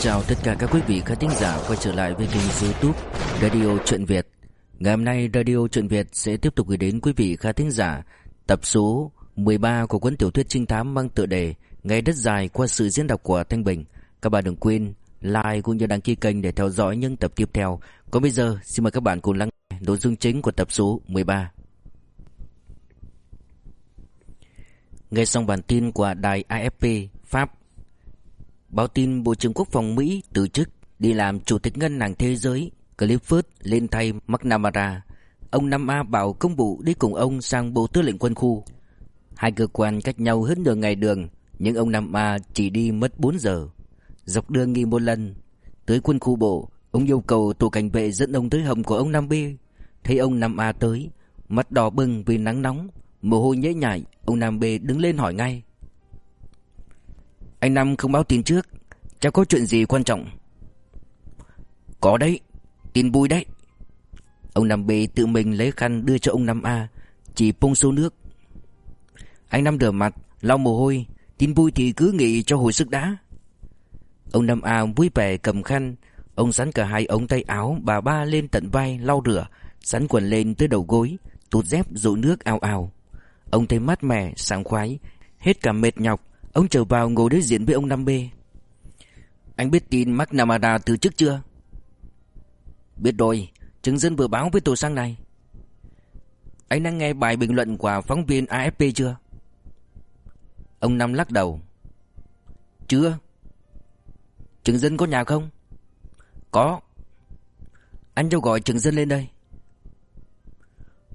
chào tất cả các quý vị khán thính giả quay trở lại với kênh youtube Radio Chuyện Việt. Ngày hôm nay Radio Chuyện Việt sẽ tiếp tục gửi đến quý vị khán thính giả tập số 13 của cuốn tiểu thuyết trinh thám mang tựa đề Ngày đất dài qua sự diễn đọc của Thanh Bình. Các bạn đừng quên like cũng như đăng ký kênh để theo dõi những tập tiếp theo. Còn bây giờ, xin mời các bạn cùng lắng nghe nội dung chính của tập số 13 Nghe xong bản tin của đài AFP Báo tin Bộ trưởng Quốc phòng Mỹ từ chức đi làm Chủ tịch Ngân hàng Thế giới Clifford lên thay McNamara. Ông Nam A bảo công vụ đi cùng ông sang Bộ Tư lệnh Quân khu. Hai cơ quan cách nhau hơn nửa ngày đường, nhưng ông Nam A chỉ đi mất 4 giờ. Dọc đường nghỉ một lần. Tới quân khu bộ, ông yêu cầu tổ cảnh vệ dẫn ông tới hầm của ông Nam B. Thấy ông Nam A tới, mắt đỏ bừng vì nắng nóng, mồ hôi nhễ nhại, ông Nam B đứng lên hỏi ngay. Anh Năm không báo tin trước. Chắc có chuyện gì quan trọng. Có đấy Tin vui đấy. Ông Năm B tự mình lấy khăn đưa cho ông Năm A Chỉ bông số nước. Anh Năm rửa mặt Lau mồ hôi Tin vui thì cứ nghỉ cho hồi sức đã. Ông Năm A vui vẻ cầm khăn Ông sắn cả hai ống tay áo Bà ba lên tận vai lau rửa Sắn quần lên tới đầu gối Tụt dép dụ nước ào ào. Ông thấy mát mẻ, sảng khoái Hết cả mệt nhọc. Ông trở vào ngồi đối diện với ông Năm B Anh biết tin McNamara từ chức chưa? Biết rồi, Chứng dân vừa báo với tôi sang này. Anh đã nghe bài bình luận của phóng viên AFP chưa? Ông Năm lắc đầu. Chưa. Chứng dân có nhà không? Có. Anh cho gọi chứng dân lên đây.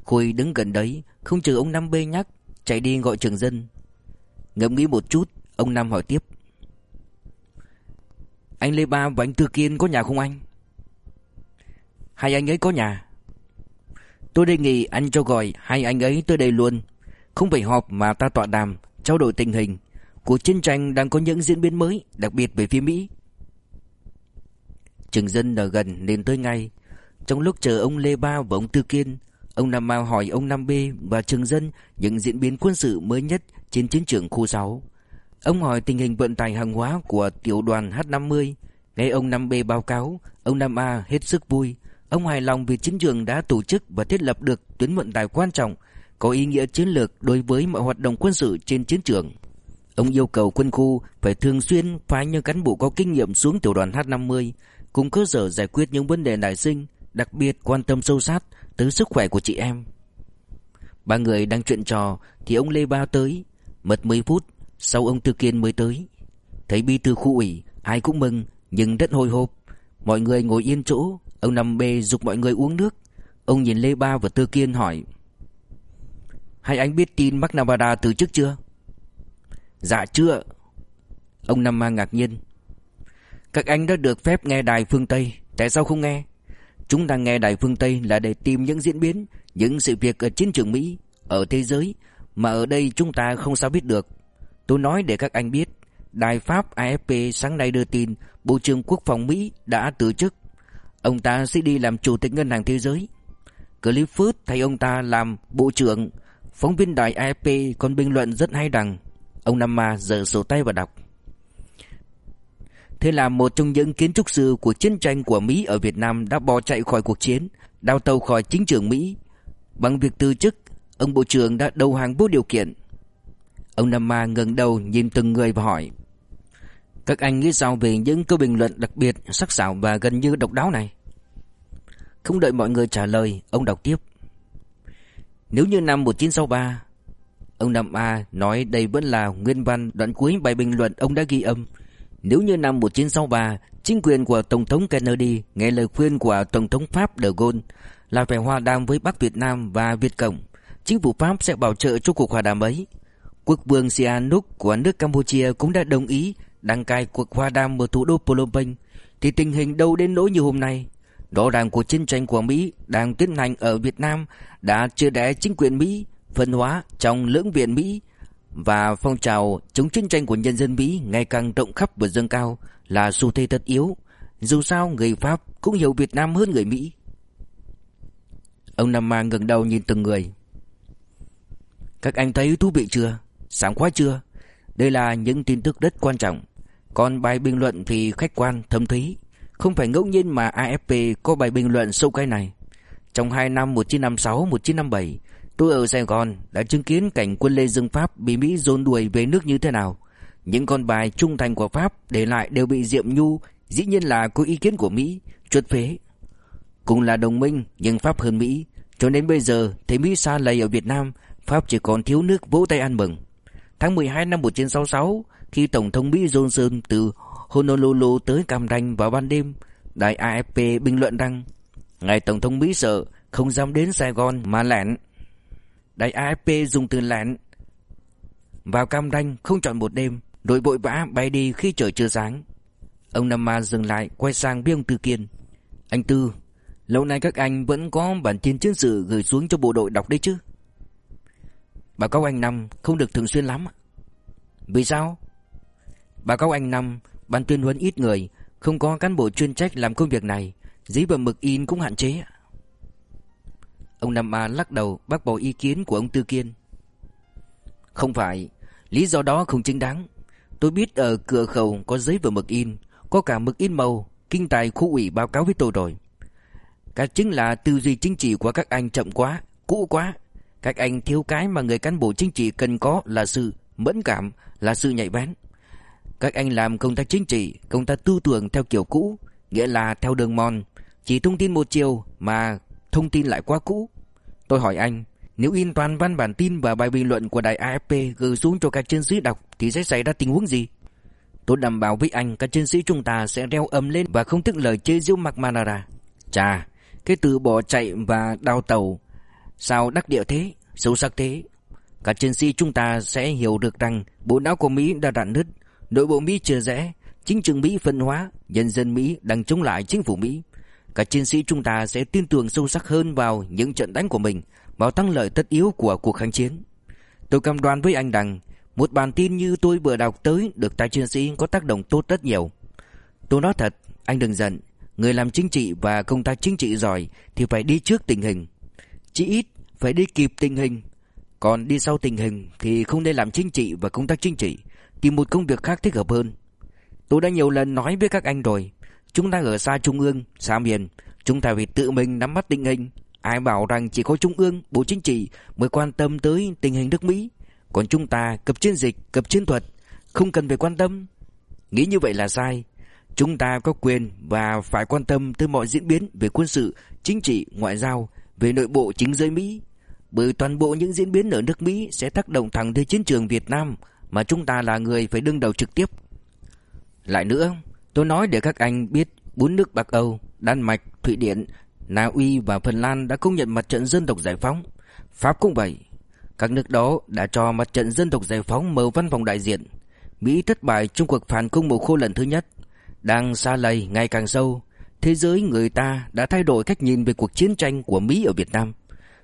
Khôi đứng gần đấy, Không chờ ông Năm B nhắc, Chạy đi gọi trường dân. Ngẫm nghĩ một chút, Ông Nam hỏi tiếp. Anh Lê Ba và anh Tư Kiên có nhà không anh? Hai anh ấy có nhà. Tôi đề nghị anh cho gọi hai anh ấy tới đây luôn. Không phải họp mà ta tọa đàm, Trao đổi tình hình. Cuộc chiến tranh đang có những diễn biến mới, Đặc biệt về phía Mỹ. Trường dân ở gần nên tới ngay. Trong lúc chờ ông Lê Ba và ông Tư Kiên, Ông Nam Mao hỏi ông Nam B và Trường Dân những diễn biến quân sự mới nhất trên chiến trường khu 6. Ông hỏi tình hình vận tải hàng hóa của tiểu đoàn H50. Nghe ông 5B báo cáo, ông 5A hết sức vui. Ông hài lòng vì chiến trường đã tổ chức và thiết lập được tuyến vận tải quan trọng, có ý nghĩa chiến lược đối với mọi hoạt động quân sự trên chiến trường. Ông yêu cầu quân khu phải thường xuyên phái những cán bộ có kinh nghiệm xuống tiểu đoàn H50, cùng cơ sở giải quyết những vấn đề nảy sinh, đặc biệt quan tâm sâu sát tới sức khỏe của chị em. Ba người đang chuyện trò thì ông Lê Ba tới, mất mấy phút sau ông Tư Kiên mới tới. Thấy bí thư khu ủy, ai cũng mừng nhưng rất hồi hộp. Mọi người ngồi yên chỗ, ông nằm bê dục mọi người uống nước. Ông nhìn Lê Ba và Tư Kiên hỏi: "Hai anh biết tin McNamara từ chức chưa?" "Dạ chưa." Ông Năm Ma ngạc nhiên. "Các anh đã được phép nghe đài phương Tây, tại sao không nghe?" Chúng ta nghe đài phương Tây là để tìm những diễn biến, những sự việc ở chiến trường Mỹ, ở thế giới mà ở đây chúng ta không sao biết được. Tôi nói để các anh biết, đài Pháp AFP sáng nay đưa tin Bộ trưởng Quốc phòng Mỹ đã từ chức. Ông ta sẽ đi làm chủ tịch ngân hàng thế giới. Clifford thay ông ta làm bộ trưởng. Phóng viên đài AFP còn bình luận rất hay rằng ông Nam Ma giở sổ tay và đọc. Thế là một trong những kiến trúc sư của chiến tranh của Mỹ ở Việt Nam đã bỏ chạy khỏi cuộc chiến, đào tàu khỏi chính trường Mỹ. Bằng việc từ chức, ông Bộ trưởng đã đầu hàng vô điều kiện. Ông Nam Ma ngẩng đầu nhìn từng người và hỏi. Các anh nghĩ sao về những câu bình luận đặc biệt, sắc sảo và gần như độc đáo này? Không đợi mọi người trả lời, ông đọc tiếp. Nếu như năm 1963, ông Nam A nói đây vẫn là nguyên văn đoạn cuối bài bình luận ông đã ghi âm. Nếu như năm 1963, chính quyền của Tổng thống Kennedy nghe lời khuyên của Tổng thống Pháp de Gaulle là phải hòa đàm với Bắc Việt Nam và Việt Cộng, chính phủ Pháp sẽ bảo trợ cho cuộc hòa đàm ấy. Quốc vương Sihanouk của nước Campuchia cũng đã đồng ý đăng cai cuộc hòa đàm ở thủ đô Phnom Penh, thì tình hình đâu đến nỗi như hôm nay. Đó ràng cuộc chiến tranh của Mỹ đang tiến hành ở Việt Nam đã chưa đẻ chính quyền Mỹ phân hóa trong lưỡng viện Mỹ và phong trào chống chiến tranh của nhân dân Mỹ ngày càng rộng khắp và dâng cao là xu thế tất yếu. Dù sao người Pháp cũng hiểu Việt Nam hơn người Mỹ. Ông Nam Mang ngẩng đầu nhìn từng người. Các anh thấy thú vị chưa? Sáng khoái chưa? Đây là những tin tức rất quan trọng. Còn bài bình luận thì khách quan, thâm thúy. Không phải ngẫu nhiên mà AFP có bài bình luận sâu cái này. Trong hai năm 1956-1957, tôi ở Sài Gòn đã chứng kiến cảnh quân Lê Dương Pháp bị Mỹ dồn đuổi về nước như thế nào. Những con bài trung thành của Pháp để lại đều bị Diệm Nhu, dĩ nhiên là có ý kiến của Mỹ, chuột phế. Cùng là đồng minh nhưng Pháp hơn Mỹ, cho nên bây giờ thấy Mỹ xa lầy ở Việt Nam, Pháp chỉ còn thiếu nước vỗ tay ăn mừng. Tháng 12 năm 1966, khi Tổng thống Mỹ Johnson từ Honolulu tới Cam Ranh vào ban đêm, đài AFP bình luận rằng Ngài Tổng thống Mỹ sợ không dám đến Sài Gòn mà lẻn. Đài AFP dùng từ lẻn. Vào Cam Ranh không chọn một đêm, đội vội vã bay đi khi trời chưa sáng. Ông Nam Ma dừng lại quay sang với ông Tư Kiên. Anh Tư, lâu nay các anh vẫn có bản tin chiến sự gửi xuống cho bộ đội đọc đấy chứ? Báo cáo anh Năm không được thường xuyên lắm. Vì sao? Báo cáo anh Năm, ban tuyên huấn ít người, không có cán bộ chuyên trách làm công việc này, giấy và mực in cũng hạn chế. Ông Năm A lắc đầu bác bỏ ý kiến của ông Tư Kiên. Không phải, lý do đó không chính đáng. Tôi biết ở cửa khẩu có giấy và mực in, có cả mực in màu, kinh tài khu ủy báo cáo với tôi rồi. Cả chính là tư duy chính trị của các anh chậm quá, cũ quá. Các anh thiếu cái mà người cán bộ chính trị cần có là sự mẫn cảm, là sự nhạy bén. Các anh làm công tác chính trị, công tác tư tưởng theo kiểu cũ, nghĩa là theo đường mòn, chỉ thông tin một chiều mà thông tin lại quá cũ. Tôi hỏi anh, nếu in toàn văn bản tin và bài bình luận của đài AFP gửi xuống cho các chiến sĩ đọc thì sẽ xảy ra tình huống gì? Tôi đảm bảo với anh các chiến sĩ chúng ta sẽ reo ầm lên và không tiếc lời chế giễu McManara. Chà, cái từ bỏ chạy và đào tàu sao đắc địa thế, sâu sắc thế. Các chiến sĩ chúng ta sẽ hiểu được rằng bộ não của Mỹ đã rạn nứt, nội bộ Mỹ chưa rẽ, chính trường Mỹ phân hóa, nhân dân Mỹ đang chống lại chính phủ Mỹ. Các chiến sĩ chúng ta sẽ tin tưởng sâu sắc hơn vào những trận đánh của mình, vào thắng lợi tất yếu của cuộc kháng chiến. Tôi cam đoan với anh rằng một bản tin như tôi vừa đọc tới được tài chiến sĩ có tác động tốt rất nhiều. Tôi nói thật, anh đừng giận, người làm chính trị và công tác chính trị giỏi thì phải đi trước tình hình. Chỉ ít phải đi kịp tình hình, còn đi sau tình hình thì không nên làm chính trị và công tác chính trị, tìm một công việc khác thích hợp hơn. Tôi đã nhiều lần nói với các anh rồi, chúng ta ở xa trung ương, xa miền, chúng ta phải tự mình nắm bắt tình hình. Ai bảo rằng chỉ có trung ương, bộ chính trị mới quan tâm tới tình hình nước Mỹ, còn chúng ta cập chiến dịch, cập chiến thuật, không cần phải quan tâm. Nghĩ như vậy là sai. Chúng ta có quyền và phải quan tâm tới mọi diễn biến về quân sự, chính trị, ngoại giao, về nội bộ chính giới Mỹ. Bởi toàn bộ những diễn biến ở nước Mỹ sẽ tác động thẳng tới chiến trường Việt Nam mà chúng ta là người phải đương đầu trực tiếp. Lại nữa, tôi nói để các anh biết bốn nước Bắc Âu, Đan Mạch, Thụy Điển, Na Uy và Phần Lan đã công nhận mặt trận dân tộc giải phóng. Pháp cũng vậy. Các nước đó đã cho mặt trận dân tộc giải phóng mở văn phòng đại diện. Mỹ thất bại trong cuộc phản công mùa khô lần thứ nhất. Đang xa lầy ngày càng sâu. Thế giới người ta đã thay đổi cách nhìn về cuộc chiến tranh của Mỹ ở Việt Nam.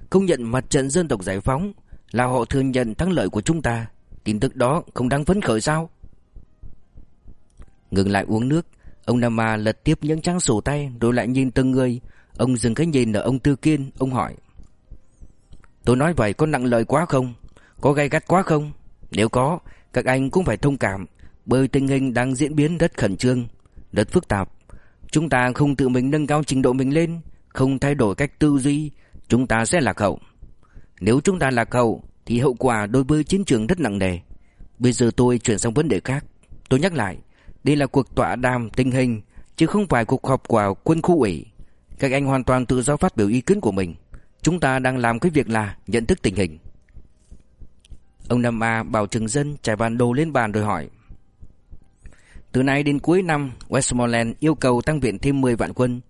Công nhận mặt trận dân tộc giải phóng là họ thừa nhận thắng lợi của chúng ta. Tin tức đó không đáng phấn khởi sao? Ngừng lại uống nước, ông Nama lật tiếp những trang sổ tay rồi lại nhìn từng người. Ông dừng cái nhìn ở ông Tư Kiên, ông hỏi. Tôi nói vậy có nặng lời quá không? Có gay gắt quá không? Nếu có, các anh cũng phải thông cảm, bởi tình hình đang diễn biến rất khẩn trương, rất phức tạp. Chúng ta không tự mình nâng cao trình độ mình lên, không thay đổi cách tư duy, chúng ta sẽ lạc hậu. Nếu chúng ta lạc hậu, thì hậu quả đối với chiến trường rất nặng nề. Bây giờ tôi chuyển sang vấn đề khác. Tôi nhắc lại, đây là cuộc tọa đàm tình hình, chứ không phải cuộc họp của quân khu ủy. Các anh hoàn toàn tự do phát biểu ý kiến của mình. Chúng ta đang làm cái việc là nhận thức tình hình. Ông Nam A bảo Trừng Dân trải bản đồ lên bàn rồi hỏi. Từ nay đến cuối năm, Westmoreland yêu cầu tăng viện thêm 10 vạn quân,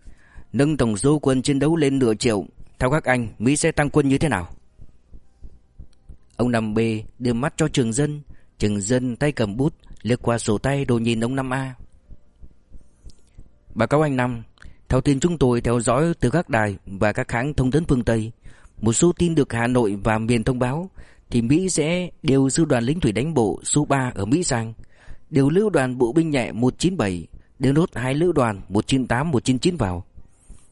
nâng tổng số quân chiến đấu lên nửa triệu. Theo các anh, Mỹ sẽ tăng quân như thế nào? Ông Năm B đưa mắt cho Trường Dân, Trường Dân tay cầm bút, liếc qua sổ tay đồ nhìn ông Năm A. Báo cáo anh Năm, theo tin chúng tôi theo dõi từ các đài và các hãng thông tấn phương Tây, một số tin được Hà Nội và miền thông báo thì Mỹ sẽ điều sư đoàn lính thủy đánh bộ số 3 ở Mỹ sang, điều lữ đoàn bộ binh nhẹ 197, điều nốt hai lữ đoàn 198 199 vào.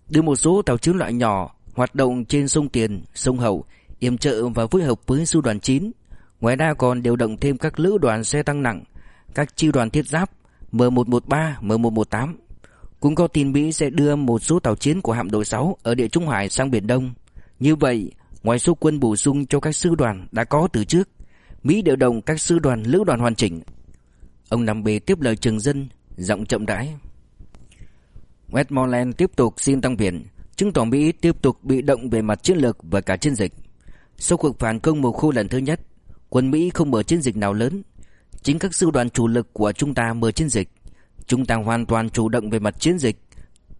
Đưa một số tàu chiến loại nhỏ hoạt động trên sông Tiền, sông Hậu, yểm trợ và phối hợp với sư đoàn 9. Ngoài ra còn điều động thêm các lữ đoàn xe tăng nặng, các chi đoàn thiết giáp M113, M118. Cũng có tin Mỹ sẽ đưa một số tàu chiến của hạm đội 6 ở địa Trung Hải sang Biển Đông. Như vậy, ngoài số quân bổ sung cho các sư đoàn đã có từ trước, Mỹ điều động các sư đoàn lữ đoàn hoàn chỉnh. Ông Nam Bê tiếp lời Trường Dân, giọng chậm rãi. Westmoreland tiếp tục xin tăng viện, chứng tỏ Mỹ tiếp tục bị động về mặt chiến lược và cả chiến dịch. Sau cuộc phản công mùa khô lần thứ nhất, quân Mỹ không mở chiến dịch nào lớn. Chính các sư đoàn chủ lực của chúng ta mở chiến dịch. Chúng ta hoàn toàn chủ động về mặt chiến dịch,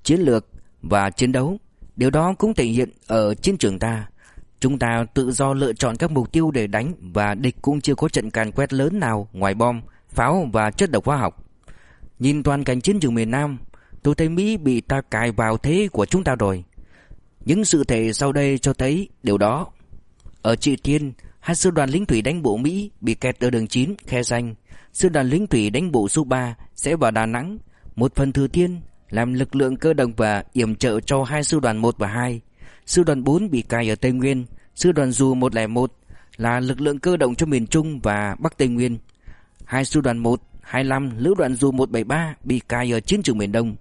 chiến lược và chiến đấu. Điều đó cũng thể hiện ở chiến trường ta. Chúng ta tự do lựa chọn các mục tiêu để đánh và địch cũng chưa có trận càn quét lớn nào ngoài bom, pháo và chất độc hóa học. Nhìn toàn cảnh chiến trường miền Nam, tôi thấy Mỹ bị ta cài vào thế của chúng ta rồi. Những sự thể sau đây cho thấy điều đó. Ở Trị Thiên, hai sư đoàn lính thủy đánh bộ Mỹ bị kẹt ở đường 9, khe danh. Sư đoàn lính thủy đánh bộ số 3 sẽ vào Đà Nẵng. Một phần thừa thiên làm lực lượng cơ động và yểm trợ cho hai sư đoàn 1 và 2. Sư đoàn 4 bị cài ở Tây Nguyên. Sư đoàn dù 101 là lực lượng cơ động cho miền Trung và Bắc Tây Nguyên. Hai sư đoàn 1, 25, lữ đoàn dù 173 bị cài ở chiến trường miền Đông.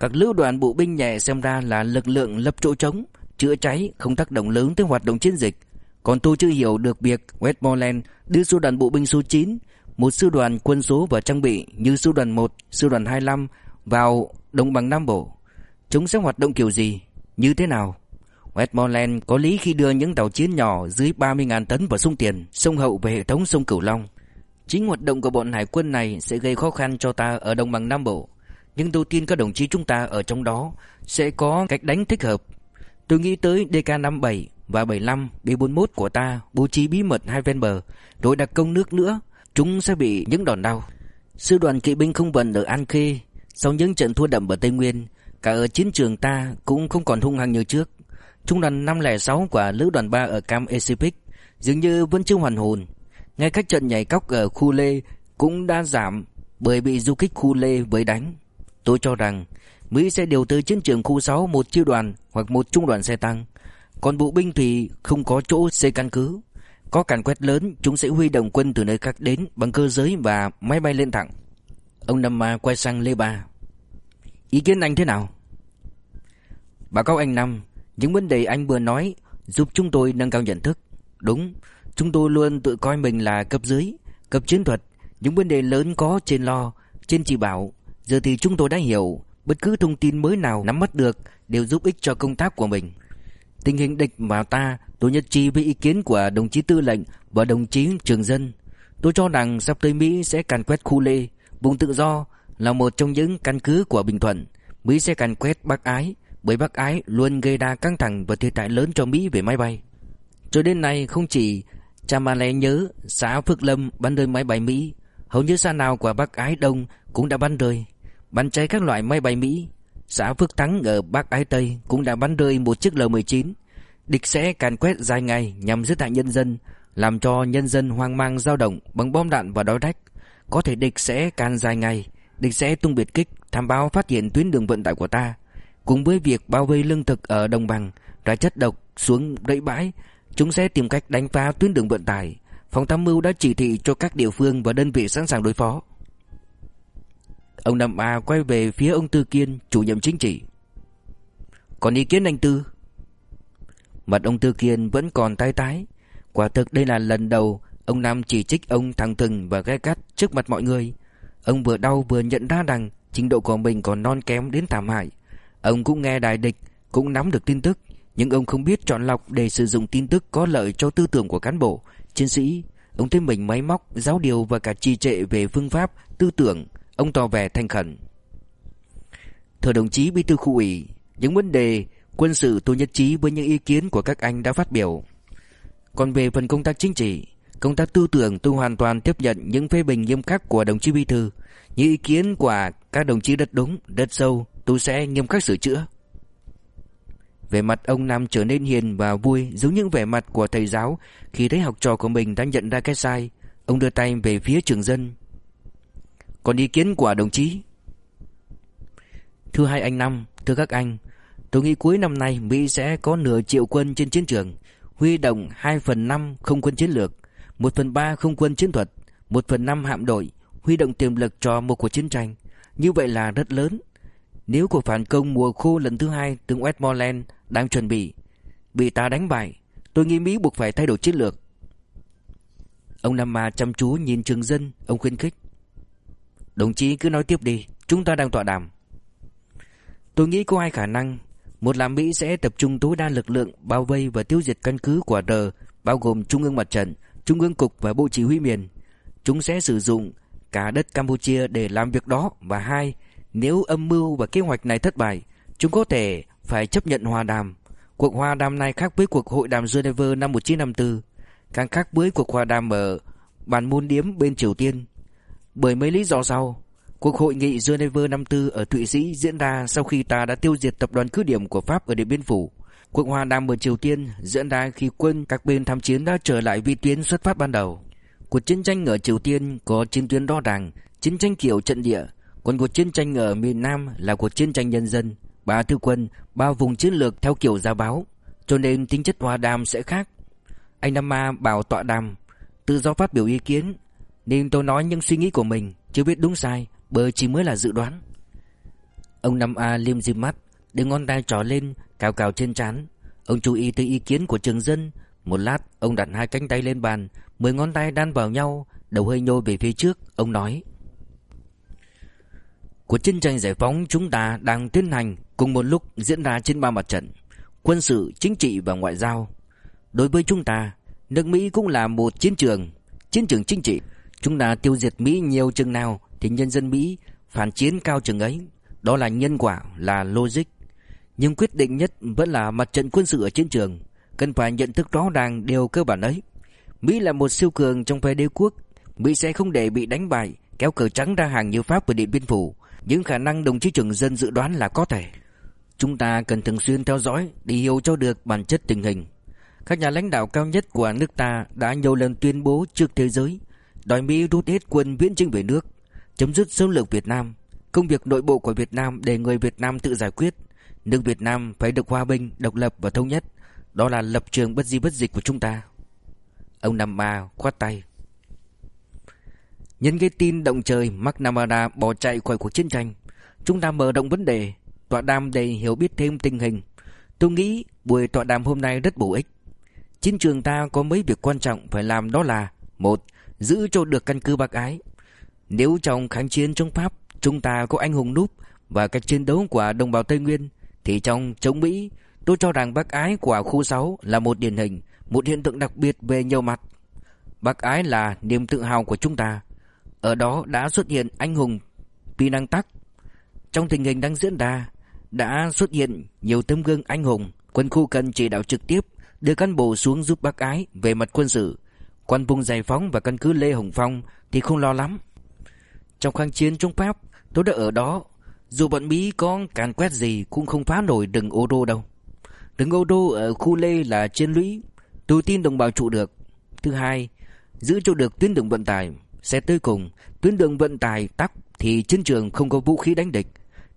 Các lữ đoàn bộ binh nhẹ xem ra là lực lượng lập chỗ trống, chữa cháy không tác động lớn tới hoạt động chiến dịch. Còn tôi chưa hiểu được việc Westmoreland đưa sư đoàn bộ binh số 9, một sư đoàn quân số và trang bị như sư đoàn 1, sư đoàn 25 vào đồng bằng Nam Bộ. Chúng sẽ hoạt động kiểu gì? Như thế nào? Westmoreland có lý khi đưa những tàu chiến nhỏ dưới 30.000 tấn vào sông Tiền, sông Hậu về hệ thống sông Cửu Long. Chính hoạt động của bọn hải quân này sẽ gây khó khăn cho ta ở đồng bằng Nam Bộ. Nhưng tôi tin các đồng chí chúng ta ở trong đó sẽ có cách đánh thích hợp. Tôi nghĩ tới DK-57 và 75 B-41 của ta bố trí bí mật hai ven bờ, đội đặc công nước nữa, chúng sẽ bị những đòn đau. Sư đoàn kỵ binh không vận ở An Khê, sau những trận thua đậm ở Tây Nguyên, cả ở chiến trường ta cũng không còn hung hăng như trước. Trung đoàn 506 của lữ đoàn 3 ở Cam Ecipic dường như vẫn chưa hoàn hồn. Ngay các trận nhảy cóc ở khu Lê cũng đã giảm bởi bị du kích khu Lê với đánh. Tôi cho rằng Mỹ sẽ điều tới chiến trường khu 6 một chiêu đoàn hoặc một trung đoàn xe tăng. Còn bộ binh thì không có chỗ xây căn cứ. Có càn quét lớn, chúng sẽ huy động quân từ nơi khác đến bằng cơ giới và máy bay lên thẳng. Ông Năm Ma quay sang Lê Ba. Ý kiến anh thế nào? Báo cáo anh Năm, những vấn đề anh vừa nói giúp chúng tôi nâng cao nhận thức. Đúng, chúng tôi luôn tự coi mình là cấp dưới, cấp chiến thuật. Những vấn đề lớn có trên lo, trên chỉ bảo. Giờ thì chúng tôi đã hiểu, bất cứ thông tin mới nào nắm bắt được đều giúp ích cho công tác của mình. Tình hình địch và ta, tôi nhất trí với ý kiến của đồng chí tư lệnh và đồng chí trường dân. Tôi cho rằng sắp tới Mỹ sẽ càn quét khu Lê, vùng tự do là một trong những căn cứ của Bình Thuận. Mỹ sẽ càn quét Bắc Ái, bởi Bắc Ái luôn gây ra căng thẳng và thiệt hại lớn cho Mỹ về máy bay. Cho đến nay không chỉ Chamale nhớ xã Phước Lâm bắn rơi máy bay Mỹ, hầu như xã nào của Bắc Ái Đông cũng đã bắn rơi, bắn cháy các loại máy bay Mỹ. Xã Phước Thắng ở Bắc Ái Tây cũng đã bắn rơi một chiếc L-19. Địch sẽ càn quét dài ngày nhằm giết hại nhân dân, làm cho nhân dân hoang mang dao động bằng bom đạn và đói rách. Có thể địch sẽ càn dài ngày, địch sẽ tung biệt kích, tham báo phát hiện tuyến đường vận tải của ta. Cùng với việc bao vây lương thực ở đồng bằng, ra chất độc xuống đẫy bãi, chúng sẽ tìm cách đánh phá tuyến đường vận tải. Phòng tham mưu đã chỉ thị cho các địa phương và đơn vị sẵn sàng đối phó. Ông Năm A quay về phía ông Tư Kiên, chủ nhiệm chính trị. Còn ý kiến anh Tư? Mặt ông Tư Kiên vẫn còn tái tái. Quả thực đây là lần đầu ông Nam chỉ trích ông thẳng thừng và gai gắt trước mặt mọi người. Ông vừa đau vừa nhận ra rằng trình độ của mình còn non kém đến thảm hại. Ông cũng nghe đài địch, cũng nắm được tin tức, nhưng ông không biết chọn lọc để sử dụng tin tức có lợi cho tư tưởng của cán bộ, chiến sĩ. Ông thấy mình máy móc, giáo điều và cả trì trệ về phương pháp, tư tưởng. Ông tỏ vẻ thành khẩn. Thưa đồng chí bí thư khu ủy, những vấn đề quân sự tôi nhất trí với những ý kiến của các anh đã phát biểu. Còn về phần công tác chính trị, công tác tư tưởng tôi hoàn toàn tiếp nhận những phê bình nghiêm khắc của đồng chí bí thư. Những ý kiến của các đồng chí rất đúng, rất sâu, tôi sẽ nghiêm khắc sửa chữa về mặt ông Nam trở nên hiền và vui giống như vẻ mặt của thầy giáo khi thấy học trò của mình đã nhận ra cái sai. Ông đưa tay về phía trường dân. Còn ý kiến của đồng chí? Thưa hai anh Năm, thưa các anh, tôi nghĩ cuối năm nay Mỹ sẽ có nửa triệu quân trên chiến trường, huy động 2 phần 5 không quân chiến lược, 1 phần 3 không quân chiến thuật, 1 phần 5 hạm đội, huy động tiềm lực cho một cuộc chiến tranh. Như vậy là rất lớn. Nếu cuộc phản công mùa khô lần thứ hai tướng Westmoreland đang chuẩn bị, bị ta đánh bại, tôi nghĩ Mỹ buộc phải thay đổi chiến lược. Ông Nam Ma chăm chú nhìn Trường Dân, ông khuyên khích. Đồng chí cứ nói tiếp đi, chúng ta đang tọa đàm. Tôi nghĩ có hai khả năng. Một là Mỹ sẽ tập trung tối đa lực lượng bao vây và tiêu diệt căn cứ của R, bao gồm Trung ương Mặt trận, Trung ương Cục và Bộ Chỉ huy miền. Chúng sẽ sử dụng cả đất Campuchia để làm việc đó. Và hai, nếu âm mưu và kế hoạch này thất bại, chúng có thể phải chấp nhận hòa đàm. Cuộc hòa đàm này khác với cuộc hội đàm Geneva năm 1954, càng khác với cuộc hòa đàm ở bàn môn điếm bên Triều Tiên. Bởi mấy lý do sau, cuộc hội nghị Geneva năm 4 ở Thụy Sĩ diễn ra sau khi ta đã tiêu diệt tập đoàn cứ điểm của Pháp ở Điện Biên Phủ. Cuộc hòa đàm ở Triều Tiên diễn ra khi quân các bên tham chiến đã trở lại vị tuyến xuất phát ban đầu. Cuộc chiến tranh ở Triều Tiên có chiến tuyến đo đảng, chiến tranh kiểu trận địa, còn cuộc chiến tranh ở miền Nam là cuộc chiến tranh nhân dân, ba thư quân, ba vùng chiến lược theo kiểu gia báo, cho nên tính chất hòa đàm sẽ khác. Anh Nam Ma bảo tọa đàm, tự do phát biểu ý kiến, nên tôi nói những suy nghĩ của mình, chưa biết đúng sai, bởi chỉ mới là dự đoán. Ông Nam A liêm diêm mắt, đưa ngón tay trỏ lên, cào cào trên trán. Ông chú ý tới ý kiến của trường dân. Một lát, ông đặt hai cánh tay lên bàn, mười ngón tay đan vào nhau, đầu hơi nhô về phía trước. Ông nói: của chiến tranh giải phóng chúng ta đang tiến hành cùng một lúc diễn ra trên ba mặt trận, quân sự, chính trị và ngoại giao. Đối với chúng ta, nước Mỹ cũng là một chiến trường, chiến trường chính trị. Chúng ta tiêu diệt Mỹ nhiều chừng nào thì nhân dân Mỹ phản chiến cao chừng ấy. Đó là nhân quả, là logic. Nhưng quyết định nhất vẫn là mặt trận quân sự ở chiến trường. Cần phải nhận thức rõ ràng điều cơ bản ấy. Mỹ là một siêu cường trong phe đế quốc. Mỹ sẽ không để bị đánh bại, kéo cờ trắng ra hàng như Pháp và Điện Biên Phủ. Những khả năng đồng chí trưởng dân dự đoán là có thể. Chúng ta cần thường xuyên theo dõi để hiểu cho được bản chất tình hình. Các nhà lãnh đạo cao nhất của nước ta đã nhiều lần tuyên bố trước thế giới đòi Mỹ rút hết quân viễn chinh về nước, chấm dứt xâm lược Việt Nam. Công việc nội bộ của Việt Nam để người Việt Nam tự giải quyết. Nước Việt Nam phải được hòa bình, độc lập và thống nhất. Đó là lập trường bất di bất dịch của chúng ta. Ông Nam Ma khoát tay. Nhân cái tin động trời McNamara bỏ chạy khỏi cuộc chiến tranh, chúng ta mở rộng vấn đề, tọa đàm để hiểu biết thêm tình hình. Tôi nghĩ buổi tọa đàm hôm nay rất bổ ích. Chiến trường ta có mấy việc quan trọng phải làm đó là một Giữ cho được căn cứ bác ái Nếu trong kháng chiến chống Pháp Chúng ta có anh hùng núp Và cách chiến đấu của đồng bào Tây Nguyên Thì trong chống Mỹ Tôi cho rằng bác ái của khu 6 là một điển hình Một hiện tượng đặc biệt về nhiều mặt Bác ái là niềm tự hào của chúng ta ở đó đã xuất hiện anh hùng Pinang Tắc Trong tình hình đang diễn ra Đã xuất hiện nhiều tấm gương anh hùng Quân khu cần chỉ đạo trực tiếp đưa cán bộ xuống giúp bác ái về mặt quân sự. Quan vùng giải phóng và căn cứ Lê Hồng Phong thì không lo lắm. Trong kháng chiến chống Pháp, tôi đã ở đó. Dù bọn Mỹ có càn quét gì cũng không phá nổi đừng ô đô đâu. đừng ô đô ở khu Lê là chiến lũy. Tôi tin đồng bào trụ được. Thứ hai, giữ cho được tuyến đường vận tải. Xét tới cùng, tuyến đường vận tải tắc thì chiến trường không có vũ khí đánh địch.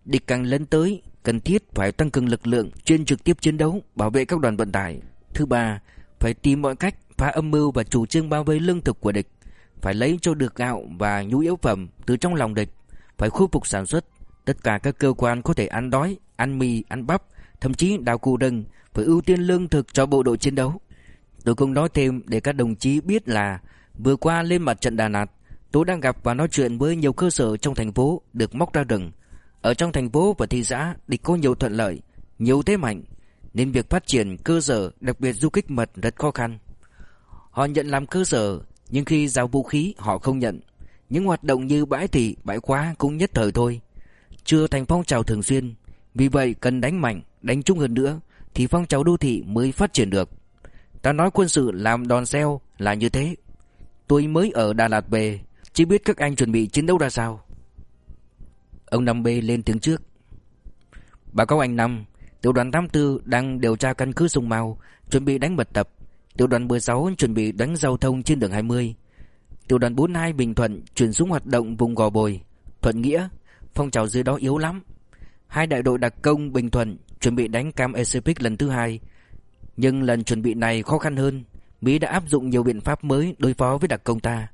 Địch càng lớn tới, cần thiết phải tăng cường lực lượng chuyên trực tiếp chiến đấu, bảo vệ các đoàn vận tải. Thứ ba, phải tìm mọi cách phá âm mưu và chủ trương bao vây lương thực của địch, phải lấy cho được gạo và nhu yếu phẩm từ trong lòng địch, phải khôi phục sản xuất. Tất cả các cơ quan có thể ăn đói, ăn mì, ăn bắp, thậm chí đào cụ rừng, phải ưu tiên lương thực cho bộ đội chiến đấu. Tôi cũng nói thêm để các đồng chí biết là vừa qua lên mặt trận Đà Lạt, tôi đang gặp và nói chuyện với nhiều cơ sở trong thành phố được móc ra rừng. Ở trong thành phố và thị xã địch có nhiều thuận lợi, nhiều thế mạnh, nên việc phát triển cơ sở đặc biệt du kích mật rất khó khăn. Họ nhận làm cơ sở, nhưng khi giao vũ khí họ không nhận. Những hoạt động như bãi thị, bãi khóa cũng nhất thời thôi. Chưa thành phong trào thường xuyên, vì vậy cần đánh mạnh, đánh chung hơn nữa thì phong trào đô thị mới phát triển được. Ta nói quân sự làm đòn xeo là như thế. Tôi mới ở Đà Lạt về, chỉ biết các anh chuẩn bị chiến đấu ra sao. Ông Năm B lên tiếng trước. Báo cáo anh Năm, Tiểu đoàn 84 đang điều tra căn cứ Sông Mao, chuẩn bị đánh mật tập. Tiểu đoàn 16 chuẩn bị đánh giao thông trên đường 20. Tiểu đoàn 42 Bình Thuận chuyển xuống hoạt động vùng Gò Bồi, Thuận Nghĩa, phong trào dưới đó yếu lắm. Hai đại đội đặc công Bình Thuận chuẩn bị đánh Cam Pacific lần thứ hai, nhưng lần chuẩn bị này khó khăn hơn. Mỹ đã áp dụng nhiều biện pháp mới đối phó với đặc công ta.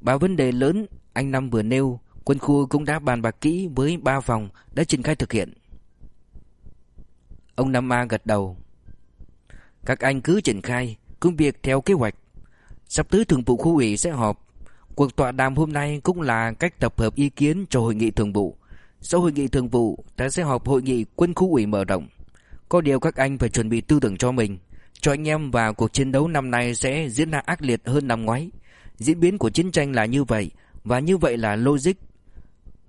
Ba vấn đề lớn anh Năm vừa nêu, quân khu cũng đã bàn bạc kỹ với ba phòng đã triển khai thực hiện. Ông Năm A gật đầu. Các anh cứ triển khai, công việc theo kế hoạch. Sắp tới thường vụ khu ủy sẽ họp. Cuộc tọa đàm hôm nay cũng là cách tập hợp ý kiến cho hội nghị thường vụ. Sau hội nghị thường vụ, ta sẽ họp hội nghị quân khu ủy mở rộng. Có điều các anh phải chuẩn bị tư tưởng cho mình. Cho anh em vào cuộc chiến đấu năm nay sẽ diễn ra ác liệt hơn năm ngoái. Diễn biến của chiến tranh là như vậy, và như vậy là logic.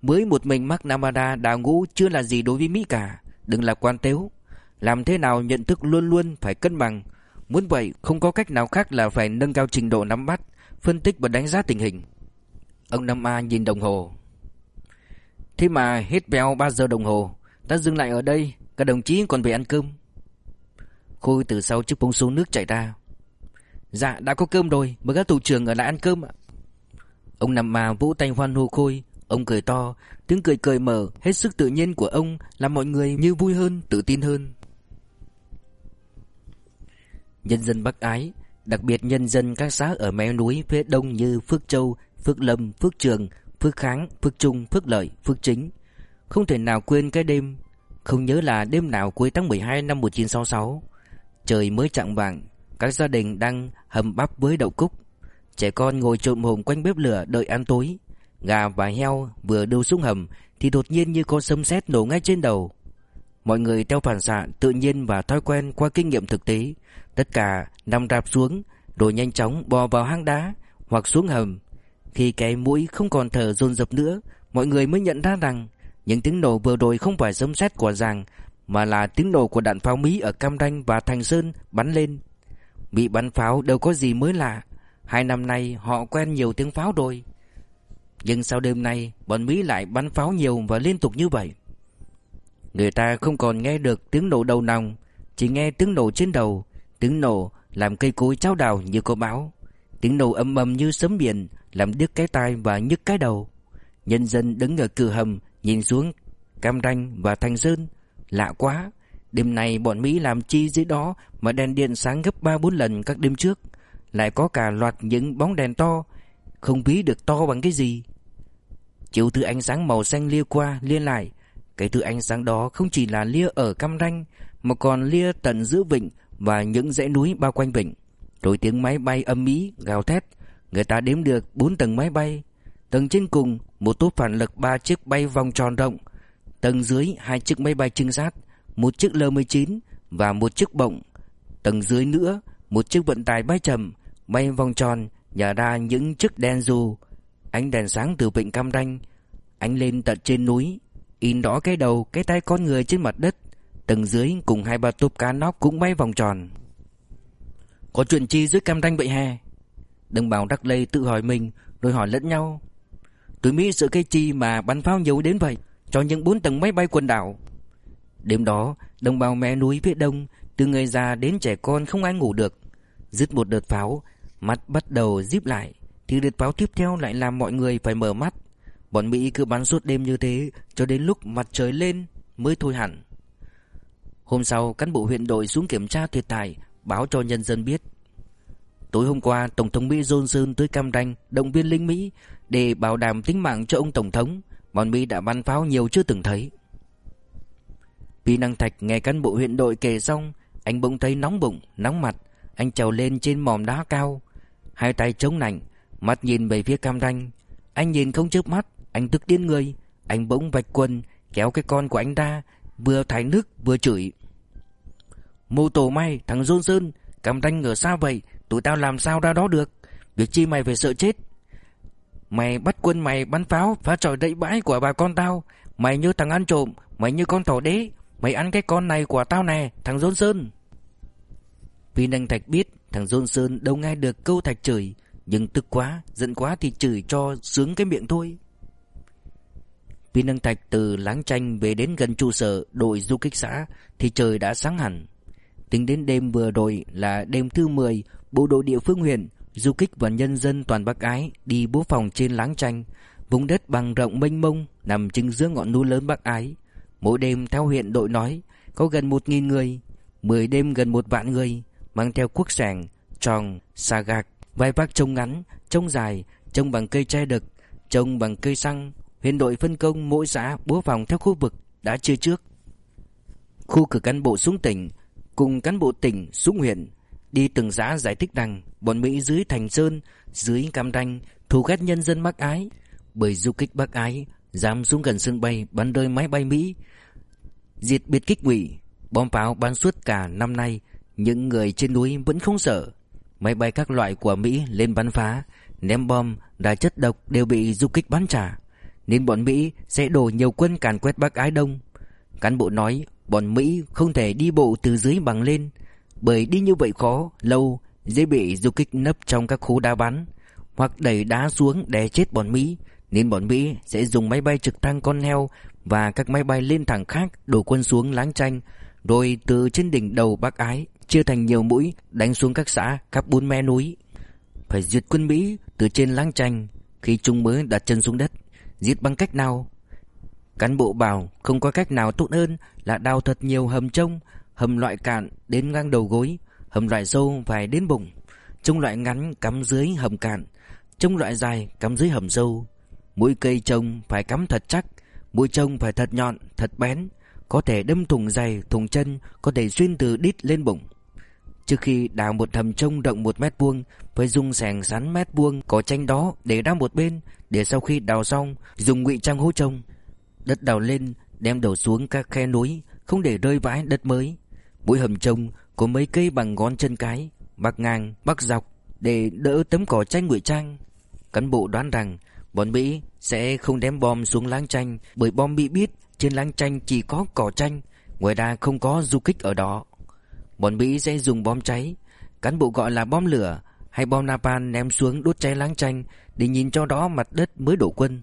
Mới một mình McNamara đào ngũ chưa là gì đối với Mỹ cả. Đừng là quan tếu. Làm thế nào nhận thức luôn luôn phải cân bằng. Muốn vậy không có cách nào khác là phải nâng cao trình độ nắm bắt, phân tích và đánh giá tình hình. Ông Nam A nhìn đồng hồ. Thế mà hết vèo 3 giờ đồng hồ, ta dừng lại ở đây, các đồng chí còn về ăn cơm. Khôi từ sau chiếc bông xuống nước chạy ra. Dạ đã có cơm rồi, mời các thủ trưởng ở lại ăn cơm ạ. Ông nằm mà vỗ tay hoan hô Khôi, ông cười to, tiếng cười cười mở, hết sức tự nhiên của ông làm mọi người như vui hơn, tự tin hơn. Nhân dân Bắc Ái, đặc biệt nhân dân các xã ở mé núi phía đông như Phước Châu, Phước Lâm, Phước Trường, Phước Kháng, Phước Trung, Phước Lợi, Phước Chính. Không thể nào quên cái đêm, không nhớ là đêm nào cuối tháng 12 năm 1966. Trời mới chạng vàng, các gia đình đang hầm bắp với đậu cúc. Trẻ con ngồi trộm hồn quanh bếp lửa đợi ăn tối. Gà và heo vừa đưa xuống hầm thì đột nhiên như có sấm sét nổ ngay trên đầu. Mọi người theo phản xạ tự nhiên và thói quen qua kinh nghiệm thực tế, tất cả nằm rạp xuống, rồi nhanh chóng bò vào hang đá hoặc xuống hầm. Khi cái mũi không còn thở dồn dập nữa, mọi người mới nhận ra rằng những tiếng nổ vừa rồi không phải sấm sét của giàng mà là tiếng nổ của đạn pháo Mỹ ở Cam Ranh và Thành Sơn bắn lên. Bị bắn pháo đâu có gì mới lạ, hai năm nay họ quen nhiều tiếng pháo rồi. Nhưng sau đêm nay, bọn Mỹ lại bắn pháo nhiều và liên tục như vậy. Người ta không còn nghe được tiếng nổ đầu nòng, chỉ nghe tiếng nổ trên đầu, tiếng nổ làm cây cối chao đào như có bão. Tiếng nổ âm ầm như sấm biển, làm đứt cái tai và nhức cái đầu. Nhân dân đứng ở cửa hầm, nhìn xuống Cam Ranh và Thành Sơn, lạ quá. Đêm nay bọn Mỹ làm chi dưới đó mà đèn điện sáng gấp 3-4 lần các đêm trước. Lại có cả loạt những bóng đèn to, không biết được to bằng cái gì. Chiều thứ ánh sáng màu xanh lia qua, lia lại, cái thứ ánh sáng đó không chỉ là lia ở Cam Ranh mà còn lia tận giữa vịnh và những dãy núi bao quanh vịnh. Rồi tiếng máy bay âm mỹ gào thét, người ta đếm được bốn tầng máy bay. Tầng trên cùng một tốp phản lực ba chiếc bay vòng tròn rộng, tầng dưới hai chiếc máy bay trinh sát, một chiếc L-19 và một chiếc bộng. Tầng dưới nữa một chiếc vận tải bay chậm bay vòng tròn nhả ra những chiếc đèn dù. Ánh đèn sáng từ vịnh Cam Ranh ánh lên tận trên núi in rõ cái đầu cái tay con người trên mặt đất. Tầng dưới cùng hai ba túp cá nóc cũng bay vòng tròn. Có chuyện chi dưới cam ranh vậy hè? Đồng bào đắc lây tự hỏi mình rồi hỏi lẫn nhau. Tụi mỹ sợ cái chi mà bắn pháo nhiều đến vậy cho những bốn tầng máy bay quần đảo đêm đó đồng bào mé núi phía đông từ người già đến trẻ con không ai ngủ được dứt một đợt pháo mắt bắt đầu díp lại thì đợt pháo tiếp theo lại làm mọi người phải mở mắt Bọn Mỹ cứ bắn suốt đêm như thế cho đến lúc mặt trời lên mới thôi hẳn. Hôm sau, cán bộ huyện đội xuống kiểm tra thiệt hại, báo cho nhân dân biết. Tối hôm qua, Tổng thống Mỹ Johnson tới Cam Ranh động viên lính Mỹ để bảo đảm tính mạng cho ông Tổng thống. Bọn Mỹ đã bắn pháo nhiều chưa từng thấy. Pi Năng Thạch nghe cán bộ huyện đội kể xong, anh bỗng thấy nóng bụng, nóng mặt. Anh trèo lên trên mòm đá cao, hai tay chống nạnh, mắt nhìn về phía Cam Đanh. Anh nhìn không chớp mắt, anh tức điên người Anh bỗng vạch quần Kéo cái con của anh ra Vừa thải nước vừa chửi Mô tổ may thằng Johnson Cam Đanh ở xa vậy Tụi tao làm sao ra đó được Việc chi mày phải sợ chết Mày bắt quân mày bắn pháo Phá trọi đậy bãi của bà con tao. Mày như thằng ăn trộm Mày như con thỏ đế. Mày ăn cái con này của tao nè Thằng Johnson Vì năng Thạch biết Thằng Johnson đâu nghe được câu Thạch chửi Nhưng tức quá Giận quá thì chửi cho sướng cái miệng thôi. Viên Nâng Thạch từ Láng Chanh về đến gần trụ sở đội du kích xã thì trời đã sáng hẳn. Tính đến đêm vừa rồi là đêm thứ 10, bộ đội địa phương huyện, du kích và nhân dân toàn Bắc Ái đi bố phòng trên Láng tranh vùng đất bằng rộng mênh mông nằm chính giữa ngọn núi lớn Bắc Ái. Mỗi đêm theo huyện đội nói có gần 1.000 người, 10 đêm gần một vạn người, mang theo cuốc sẻng, tròn, xà gạc, vai vác trông ngắn, trông dài, trông bằng cây tre đực, trông bằng cây xăng Huyện đội phân công mỗi xã bố phòng theo khu vực đã chia trước Khu cử cán bộ xuống tỉnh Cùng cán bộ tỉnh xuống huyện Đi từng xã giải thích rằng Bọn Mỹ dưới Thành Sơn Dưới Cam Ranh Thù ghét nhân dân Bắc Ái. Bởi du kích Bắc Ái Dám xuống gần sân bay bắn rơi máy bay Mỹ. Diệt biệt kích ngụy Bom pháo bắn suốt cả năm nay Những người trên núi vẫn không sợ. Máy bay các loại của Mỹ lên bắn phá Ném bom, đá chất độc đều bị du kích bắn trả. Nên bọn Mỹ sẽ đổ nhiều quân càn quét Bắc Ái Đông. Cán bộ nói bọn Mỹ không thể đi bộ từ dưới bằng lên. Bởi đi như vậy khó, lâu, dễ bị du kích nấp trong các khu đá bắn Hoặc đẩy đá xuống đè chết bọn Mỹ Nên bọn Mỹ sẽ dùng máy bay trực thăng con heo Và các máy bay lên thẳng khác đổ quân xuống láng tranh Rồi từ trên đỉnh đầu Bắc Ái chia thành nhiều mũi đánh xuống các xã khắp bốn me núi. Phải diệt quân Mỹ từ trên láng tranh khi chúng mới đặt chân xuống đất. Diệt bằng cách nào? Cán bộ bảo không có cách nào tốt hơn là đào thật nhiều hầm trông hầm loại cạn đến ngang đầu gối, hầm loại sâu phải đến bụng trông loại ngắn cắm dưới hầm cạn trông loại dài cắm dưới hầm sâu mũi cây trông phải cắm thật chắc, mũi trông phải thật nhọn, thật bén, có thể đâm thủng giày thủng chân, có thể xuyên từ đít lên bụng. Trước khi đào một hầm trông rộng một mét vuông, Phải dùng sàng sắn mét vuông có tranh đó để ra một bên, Để sau khi đào xong, dùng ngụy trang hố trông. Đất đào lên, đem đổ xuống các khe núi, Không để rơi vãi đất mới. Mỗi hầm trông có mấy cây bằng ngón chân cái Bắc ngang, bắc dọc Để đỡ tấm cỏ tranh ngụy trang Cán bộ đoán rằng Bọn Mỹ sẽ không đem bom xuống láng tranh Bởi bom bị biết trên láng tranh chỉ có cỏ tranh Ngoài ra không có du kích ở đó. Bọn Mỹ sẽ dùng bom cháy. Cán bộ gọi là bom lửa Hay bom napalm ném xuống đốt cháy láng tranh Để nhìn cho đó mặt đất mới đổ quân.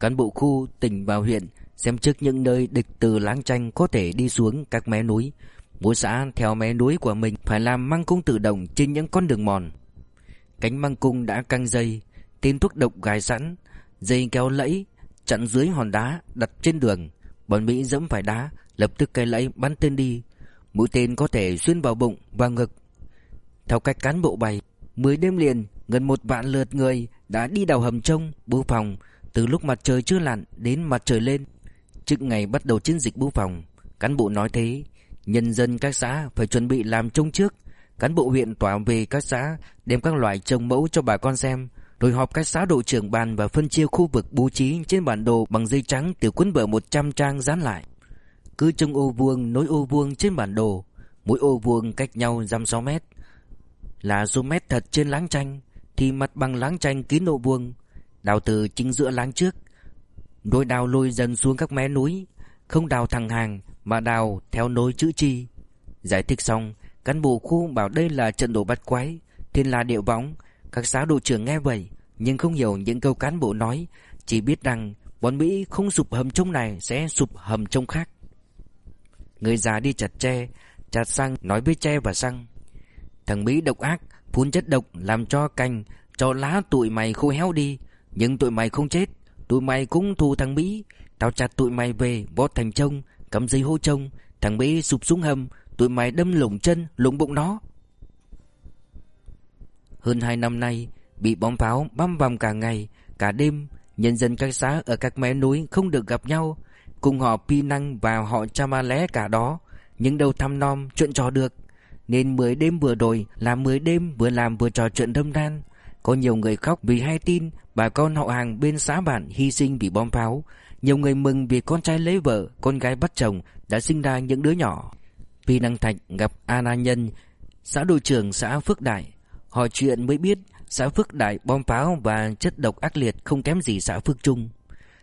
Cán bộ khu, tỉnh và huyện Xem trước những nơi địch từ láng tranh Có thể đi xuống các mé núi. Mỗi xã theo mé núi của mình Phải làm măng cung tự động trên những con đường mòn. Cánh măng cung đã căng dây, Tên thuốc độc gài sẵn, Dây kéo lẫy, Chặn dưới hòn đá đặt trên đường. Bọn Mỹ dẫm phải đá, Lập tức cây lẫy bắn tên đi. Mũi tên có thể xuyên vào bụng và ngực. Theo cách cán bộ bày, Mười đêm liền, Gần một vạn lượt người đã đi đào hầm trông, Bưu phòng, Từ lúc mặt trời chưa lặn đến mặt trời lên. Trước ngày bắt đầu chiến dịch bưu phòng, Cán bộ nói thế, Nhân dân các xã phải chuẩn bị làm trông trước. Cán bộ huyện tỏa về các xã, Đem các loại trồng mẫu cho bà con xem, Rồi họp các xã đội trưởng bàn Và phân chia khu vực bố trí trên bản đồ Bằng dây trắng từ cuốn bờ 100 trang dán lại. Cứ trông ô vuông nối ô vuông trên bản đồ, Mỗi ô vuông cách nhau dăm sáu mét. Là số mét thật trên láng tranh Thì mặt bằng láng tranh kín ô vuông. Đào từ chính giữa láng trước rồi đào lôi dần xuống các mé núi, Không đào thẳng hàng Mà đào theo nối chữ chi. Giải thích xong, Cán bộ khu bảo đây là trận đổ bắt quái, Thiên là điệu bóng. Các xã đội trưởng nghe vậy, Nhưng không hiểu những câu cán bộ nói, Chỉ biết rằng Bọn Mỹ không sụp hầm trông này Sẽ sụp hầm trông khác. Người già đi chặt tre, Chặt xăng, nói với tre và xăng. Thằng Mỹ độc ác, Phun chất độc làm cho cành, Cho lá tụi mày khô héo đi, Nhưng tụi mày không chết. Tụi mày cũng thù thằng Mỹ. Tao chặt tụi mày về bót thành trông Cắm dây hô trông. Thằng Mỹ sụp xuống hầm, Tụi mày đâm lủng chân, lủng bụng nó. Hơn hai năm nay, Bị bom pháo băm vằm cả ngày, Cả đêm, Nhân dân các xã ở các mé núi không được gặp nhau. Cùng họ Pi Năng và họ Chamalé cả đó Nhưng đâu thăm nom chuyện trò được. Nên mới đêm vừa rồi là mười đêm vừa làm vừa trò chuyện đâm đan Có nhiều người khóc vì hay tin Bà con họ hàng bên xã bản hy sinh vì bom pháo Nhiều người mừng vì con trai lấy vợ Con gái bắt chồng Đã sinh ra những đứa nhỏ vì Năng Thạch gặp Ana Nhân Xã đội trưởng xã Phước Đại Hỏi chuyện mới biết Xã Phước Đại bom pháo và chất độc ác liệt Không kém gì xã Phước Trung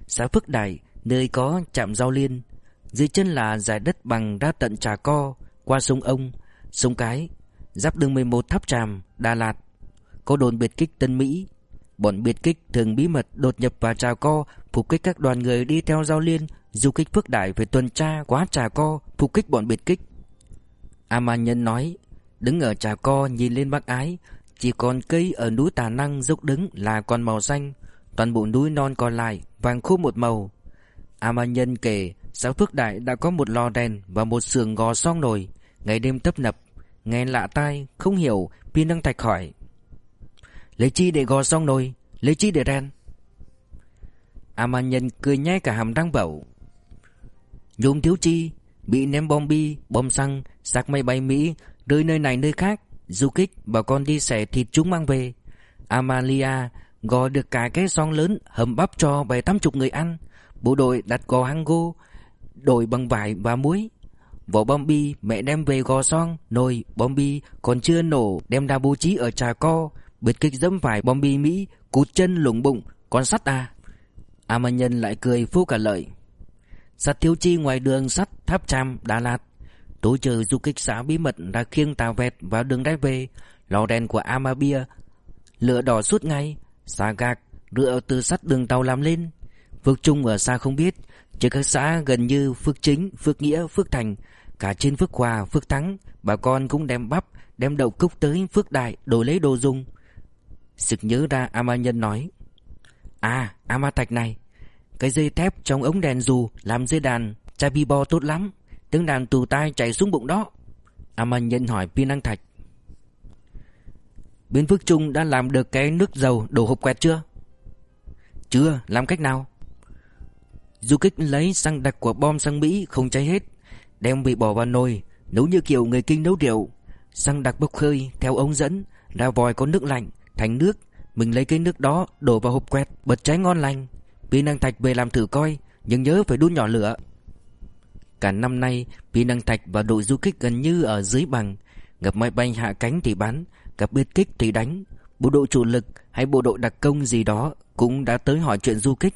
Xã Phước Đại nơi có trạm giao liên. Dưới chân là giải đất bằng ra tận Trà Co, qua sông Ông, sông Cái, giáp đường 11 Tháp Tràm, Đà Lạt. Có đồn biệt kích Tân Mỹ. Bọn biệt kích thường bí mật đột nhập vào Trà Co, phục kích các đoàn người đi theo giao liên, du kích phước đại về tuần tra quá Trà Co, phục kích bọn biệt kích. A Ma Nhân nói, đứng ở Trà Co nhìn lên Bắc Ái, chỉ còn cây ở núi Tà Năng dốc đứng là còn màu xanh, toàn bộ núi non còn lại vàng khô một màu, A Ma Nhân kể Xã Phước Đại đã có một lò đèn Và một xưởng gò xong nồi Ngày đêm tấp nập Nghe lạ tai không hiểu Pi Năng Thạch hỏi Lấy chi để gò xong nồi? Lấy chi để đèn A man Nhân cười nhai cả hàm răng bẩu Nhôm thiếu chi Bị ném bom bi, bom xăng sạc máy bay Mỹ Rơi nơi này nơi khác Du kích bảo con đi xẻ thịt chúng mang về. Amalia Gò được cả cái son lớn Hầm bắp cho bảy tám chục người ăn. Bộ đội đặt gò hango Đổi bằng vải và muối. Vỏ bom bi mẹ đem về gò son Nồi bom bi còn chưa nổ Đem ra bố trí ở trà co. Biệt kích dẫm phải bom bi Mỹ Cút chân lủng bụng Con sắt à. A Ma Nhân lại cười phô cả lợi Sắt thiếu chi ngoài đường sắt Tháp Tràm Đà Lạt. Tối trời du kích xã bí mật đã khiêng tàu vẹt vào đường đáy về. Lò đèn của Amabia Lửa đỏ suốt ngày. Xà gạc Rựa từ sắt đường tàu làm lên. Phước Trung ở xa không biết Chứ các xã gần như Phước Chính, Phước Nghĩa, Phước Thành. Cả trên Phước Hòa, Phước Thắng Bà con cũng đem bắp Đem đậu cúc tới Phước Đại đổi lấy đồ dùng. Sực nhớ ra Ama Nhân nói À Ama Thạch này Cái dây thép trong ống đèn dù Làm dây đàn Chai bi bo tốt lắm Tiếng đàn tù tai chạy xuống bụng đó Ama Nhân hỏi Pin Năng Thạch Bên Phước Trung đã làm được cái nước dầu đổ hộp quẹt chưa? Chưa, làm cách nào? Du kích lấy xăng đặc của bom xăng Mỹ không cháy hết Đem bị bỏ vào nồi Nấu như kiểu người kinh nấu rượu Xăng đặc bốc khơi theo ống dẫn Ra vòi có nước lạnh thành nước Mình lấy cái nước đó đổ vào hộp quẹt Bật cháy ngon lành. Pi năng thạch về làm thử coi Nhưng nhớ phải đun nhỏ lửa. Cả năm nay Pi năng thạch và đội du kích gần như ở dưới bằng. Gặp máy bay hạ cánh thì bắn Gặp biệt kích thì đánh. Bộ đội chủ lực hay bộ đội đặc công gì đó Cũng đã tới hỏi chuyện du kích.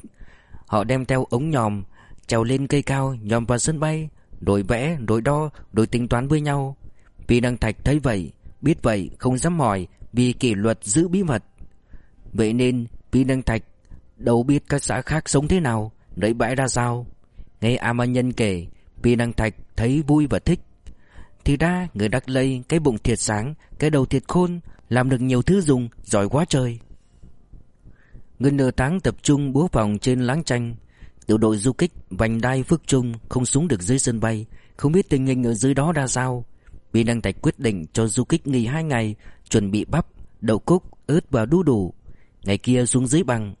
Họ đem theo ống nhòm Trèo lên cây cao nhòm vào sân bay Đổi vẽ, đổi đo, đổi tính toán với nhau. Pi năng thạch thấy vậy Biết vậy không dám hỏi vì kỷ luật giữ bí mật. Vậy nên Pi năng thạch Đâu biết các xã khác sống thế nào lấy bãi ra sao? Nghe A Ma Nhân kể, Pi năng thạch thấy vui và thích. Thì ra, người đắc lây Cái bụng thiệt sáng, Cái đầu thiệt khôn, Làm được nhiều thứ dùng, Giỏi quá trời. Người nửa tháng tập trung búa phòng trên láng tranh Tiểu đội du kích Vành đai Phước Trung Không xuống được dưới sân bay. Không biết tình hình ở dưới đó ra sao. Bi đang Tạch quyết định cho du kích nghỉ hai ngày Chuẩn bị bắp, đậu cúc, ớt và đu đủ. Ngày kia xuống dưới bằng.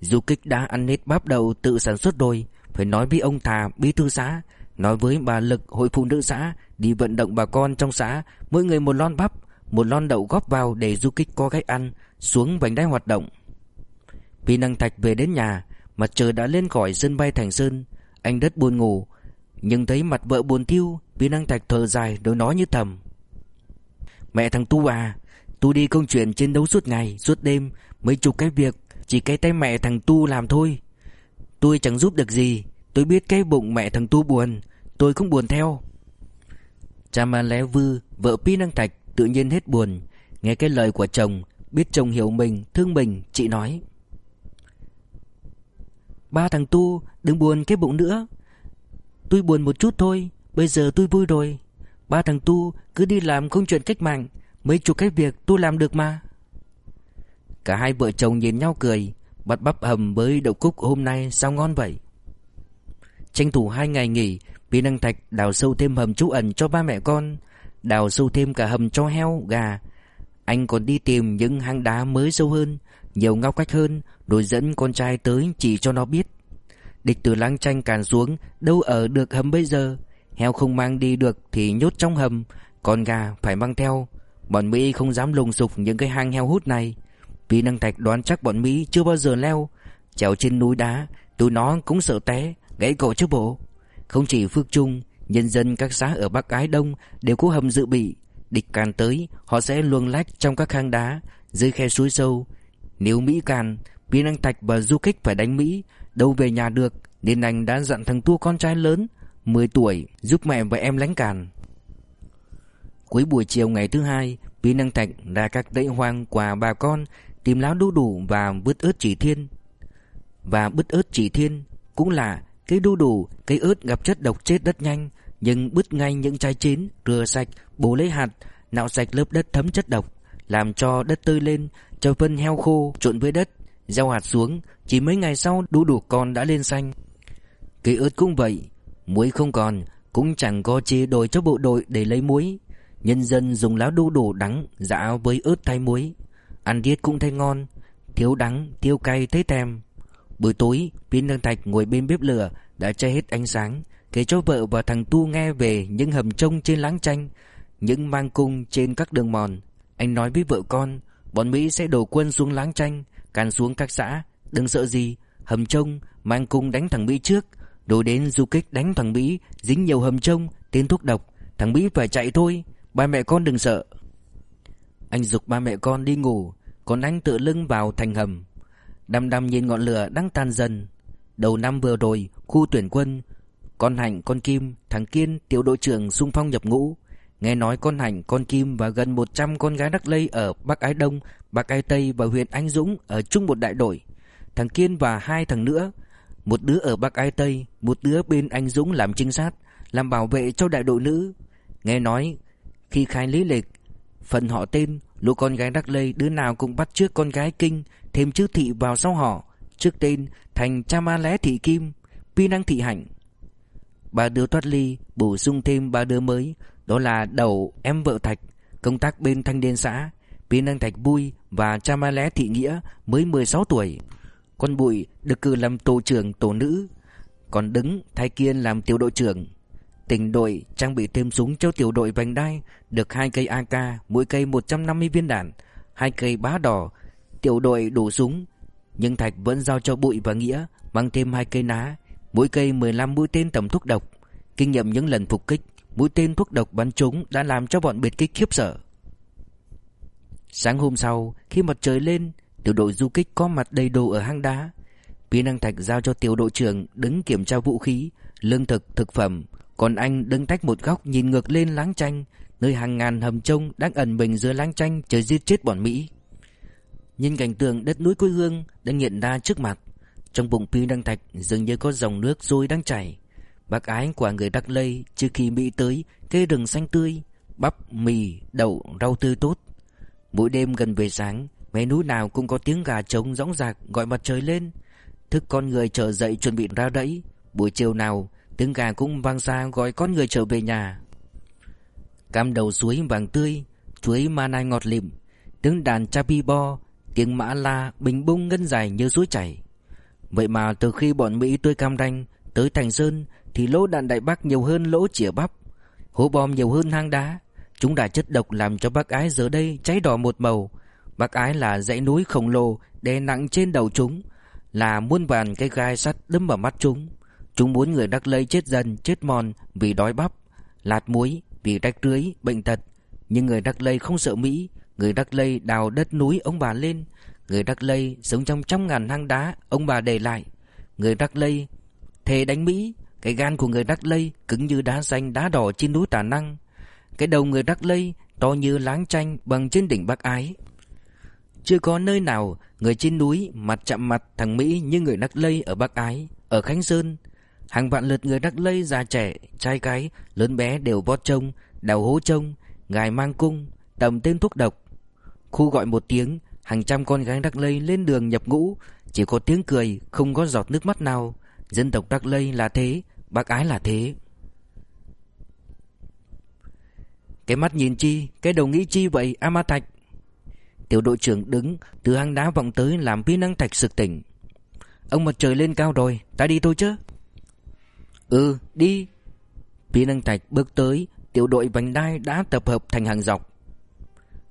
Du kích đã ăn hết bắp đậu tự sản xuất rồi. Phải nói với ông Thà, bí thư xã Nói với bà Lực, hội phụ nữ xã Đi vận động bà con trong xã Mỗi người một lon bắp Một lon đậu góp vào để du kích có cách ăn Xuống vành đai hoạt động. Pi Năng Thạch về đến nhà Mặt trời đã lên khỏi sân bay Thành Sơn. Anh đất buồn ngủ nhưng thấy mặt vợ buồn thiêu Pi Năng Thạch thở dài đối nói như thầm. Mẹ thằng Tu à Tu đi công chuyện chiến đấu suốt ngày Suốt đêm Mấy chục cái việc Chỉ cái tay mẹ thằng Tu làm thôi. Tôi chẳng giúp được gì Tôi biết cái bụng mẹ thằng Tu buồn Tôi cũng buồn theo. Cha Ma Lé Vư Vợ Pi Năng Thạch tự nhiên hết buồn Nghe cái lời của chồng Biết chồng hiểu mình, thương mình Chị nói. Ba thằng Tu đừng buồn cái bụng nữa. Tôi buồn một chút thôi Bây giờ tôi vui rồi. Ba thằng Tu cứ đi làm công chuyện cách mạng Mấy chục cái việc tôi làm được mà. Cả hai vợ chồng nhìn nhau cười Bắt bắp hầm với đậu cúc hôm nay sao ngon vậy? Tranh thủ hai ngày nghỉ Vì năng thạch đào sâu thêm hầm trú ẩn cho ba mẹ con Đào sâu thêm cả hầm cho heo, gà. Anh còn đi tìm những hang đá mới sâu hơn Nhiều ngóc cách hơn Rồi dẫn con trai tới chỉ cho nó biết. Địch từ lăng tranh càn xuống, Đâu ở được hầm bây giờ? Heo không mang đi được thì nhốt trong hầm, Còn gà phải mang theo. Bọn Mỹ không dám lùng sục những cái hang heo hút này. Vì năng thạch đoán chắc bọn Mỹ chưa bao giờ leo. Trèo trên núi đá, Tụi nó cũng sợ té, Gãy cổ chứ bộ. Không chỉ Phước Trung, Nhân dân các xã ở Bắc Ái Đông Đều có hầm dự bị. Địch càn tới, Họ sẽ luồn lách trong các hang đá, Dưới khe suối sâu. Nếu Mỹ càn, Vì năng thạch và du kích phải đánh Mỹ Đâu về nhà được Nên anh đã dặn thằng Tu con trai lớn 10 tuổi giúp mẹ và em lánh càn. Cuối buổi chiều ngày thứ hai Bí Năng Thạch ra các dãy hoang quà bà con Tìm lá đu đủ và bứt ớt chỉ thiên. Và bứt ớt chỉ thiên Cũng là cây đu đủ Cây ớt gặp chất độc chết rất nhanh Nhưng bứt ngay những trái chín Rửa sạch, bổ lấy hạt Nạo sạch lớp đất thấm chất độc Làm cho đất tươi lên Cho phân heo khô trộn với đất. Gieo hạt xuống Chỉ mấy ngày sau đu đủ con đã lên xanh. Cây ớt cũng vậy Muối không còn Cũng chẳng có chế đổi cho bộ đội để lấy muối Nhân dân dùng lá đu đủ đắng Dạ với ớt thay muối Ăn tiết cũng thấy ngon Thiếu đắng, thiếu cay thấy thèm. Buổi tối Pin Đăng Thạch ngồi bên bếp lửa Đã che hết ánh sáng Kể cho vợ và thằng Tu nghe về những hầm trông trên láng tranh Những mang cung trên các đường mòn. Anh nói với vợ con Bọn Mỹ sẽ đổ quân xuống láng tranh Càn xuống các xã Đừng sợ gì Hầm trông Mang cung đánh thằng Mỹ trước Đổ đến du kích đánh thằng Mỹ Dính nhiều hầm trông Tên thuốc độc Thằng Mỹ phải chạy thôi Ba mẹ con đừng sợ. Anh dục ba mẹ con đi ngủ Còn anh tự lưng vào thành hầm. Đăm đăm nhìn ngọn lửa đang tan dần. Đầu năm vừa rồi Khu tuyển quân Con Hạnh, con Kim, thằng Kiên, tiểu đội trưởng xung phong nhập ngũ. Nghe nói con hành con Kim và gần 100 con gái Đắc Lây ở Bắc Ái Đông, Bắc Ái Tây và huyện Anh Dũng ở chung một đại đội. Thằng Kiên và hai thằng nữa, một đứa ở Bắc Ái Tây, một đứa bên Anh Dũng làm trinh sát, làm bảo vệ cho đại đội nữ. Nghe nói khi khai lý lịch, phần họ tên, lũ con gái Đắc Lây đứa nào cũng bắt trước con gái Kinh, thêm chữ thị vào sau họ, trước tên thành Chama Lé Thị Kim, Pi Năng Thị Hạnh. Ba đứa thoát ly, bổ sung thêm ba đứa mới, đó là đầu em vợ Thạch, công tác bên thanh niên xã, Pi anh Thạch Bui và cha ma Lé Thị Nghĩa mới 16 tuổi. Con Bụi được cử làm tổ trưởng tổ nữ, còn đứng thay Kiên làm tiểu đội trưởng. Tỉnh đội trang bị thêm súng cho tiểu đội vành đai, được hai cây AK, mỗi cây 150 viên đạn, hai cây bá đỏ. Tiểu đội đủ súng, nhưng Thạch vẫn giao cho Bụi và Nghĩa mang thêm hai cây ná, mỗi cây 15 mũi tên tầm thuốc độc. Kinh nghiệm những lần phục kích, mũi tên thuốc độc bắn trúng đã làm cho bọn biệt kích khiếp sợ. Sáng hôm sau, khi mặt trời lên, tiểu đội du kích có mặt đầy đủ ở hang đá. Pi năng Thạch giao cho tiểu đội trưởng đứng kiểm tra vũ khí, lương thực, thực phẩm, còn anh đứng tách một góc nhìn ngược lên láng tranh, nơi hàng ngàn hầm trông đang ẩn mình dưới láng tranh chờ giết chết bọn Mỹ. Nhìn cảnh tượng đất núi quê hương đang hiện ra trước mặt, trong bụng Pi Năng Thạch dường như có dòng nước rồi đang chảy. Bác ái của người Đắc Lây trước khi Mỹ tới cây rừng xanh tươi, bắp, mì, đậu, rau tươi tốt. Mỗi đêm gần về sáng, mấy núi nào cũng có tiếng gà trống rõng rạc gọi mặt trời lên, thức con người trở dậy chuẩn bị ra đẫy. Buổi chiều nào, tiếng gà cũng vang xa gọi con người trở về nhà. Cam đầu suối vàng tươi, chuối manai ngọt lịm, tiếng đàn chapi bo, tiếng mã la bình bung ngân dài như suối chảy. Vậy mà từ khi bọn Mỹ tươi cam ranh tới Thành Sơn thì lỗ đạn Đại bác nhiều hơn lỗ chĩa bắp, hố bom nhiều hơn hang đá. Chúng đã chất độc làm cho bác ái giờ đây cháy đỏ một màu. Bác ái là dãy núi khổng lồ đè nặng trên đầu chúng, là muôn vàn cái gai sắt đâm vào mắt chúng. Chúng muốn người đắc lây chết dần, chết mòn vì đói bắp, lạt muối, vì rách rưới, bệnh tật. Nhưng người đắc lây không sợ Mỹ, người đắc lây đào đất núi ông bà lên, người đắc lây sống trong trăm ngàn hang đá ông bà để lại. Người đắc lây thề đánh Mỹ, cái gan của người đắc lây cứng như đá xanh đá đỏ trên núi Tà Năng. Cái đầu người đắc lây to như láng tranh bằng trên đỉnh Bắc Ái. Chưa có nơi nào người trên núi mặt chạm mặt thằng Mỹ như người đắc lây ở Bắc Ái, ở Khánh Sơn, Hàng vạn lượt người đắc lây già trẻ, trai gái, lớn bé đều vót trông, đào hố trông, ngài mang cung, tầm tên thuốc độc. Khu gọi một tiếng, hàng trăm con gái đắc lây lên đường nhập ngũ, chỉ có tiếng cười, không có giọt nước mắt nào. Dân tộc đắc lây là thế, bác ái là thế. Cái mắt nhìn chi, cái đầu nghĩ chi vậy, A Ma Thạch? Tiểu đội trưởng đứng, từ hang đá vọng tới làm phi năng thạch sực tỉnh. Ông mặt trời lên cao rồi, ta đi thôi chứ. Ừ đi Phi Năng Thạch bước tới Tiểu đội vành đai đã tập hợp thành hàng dọc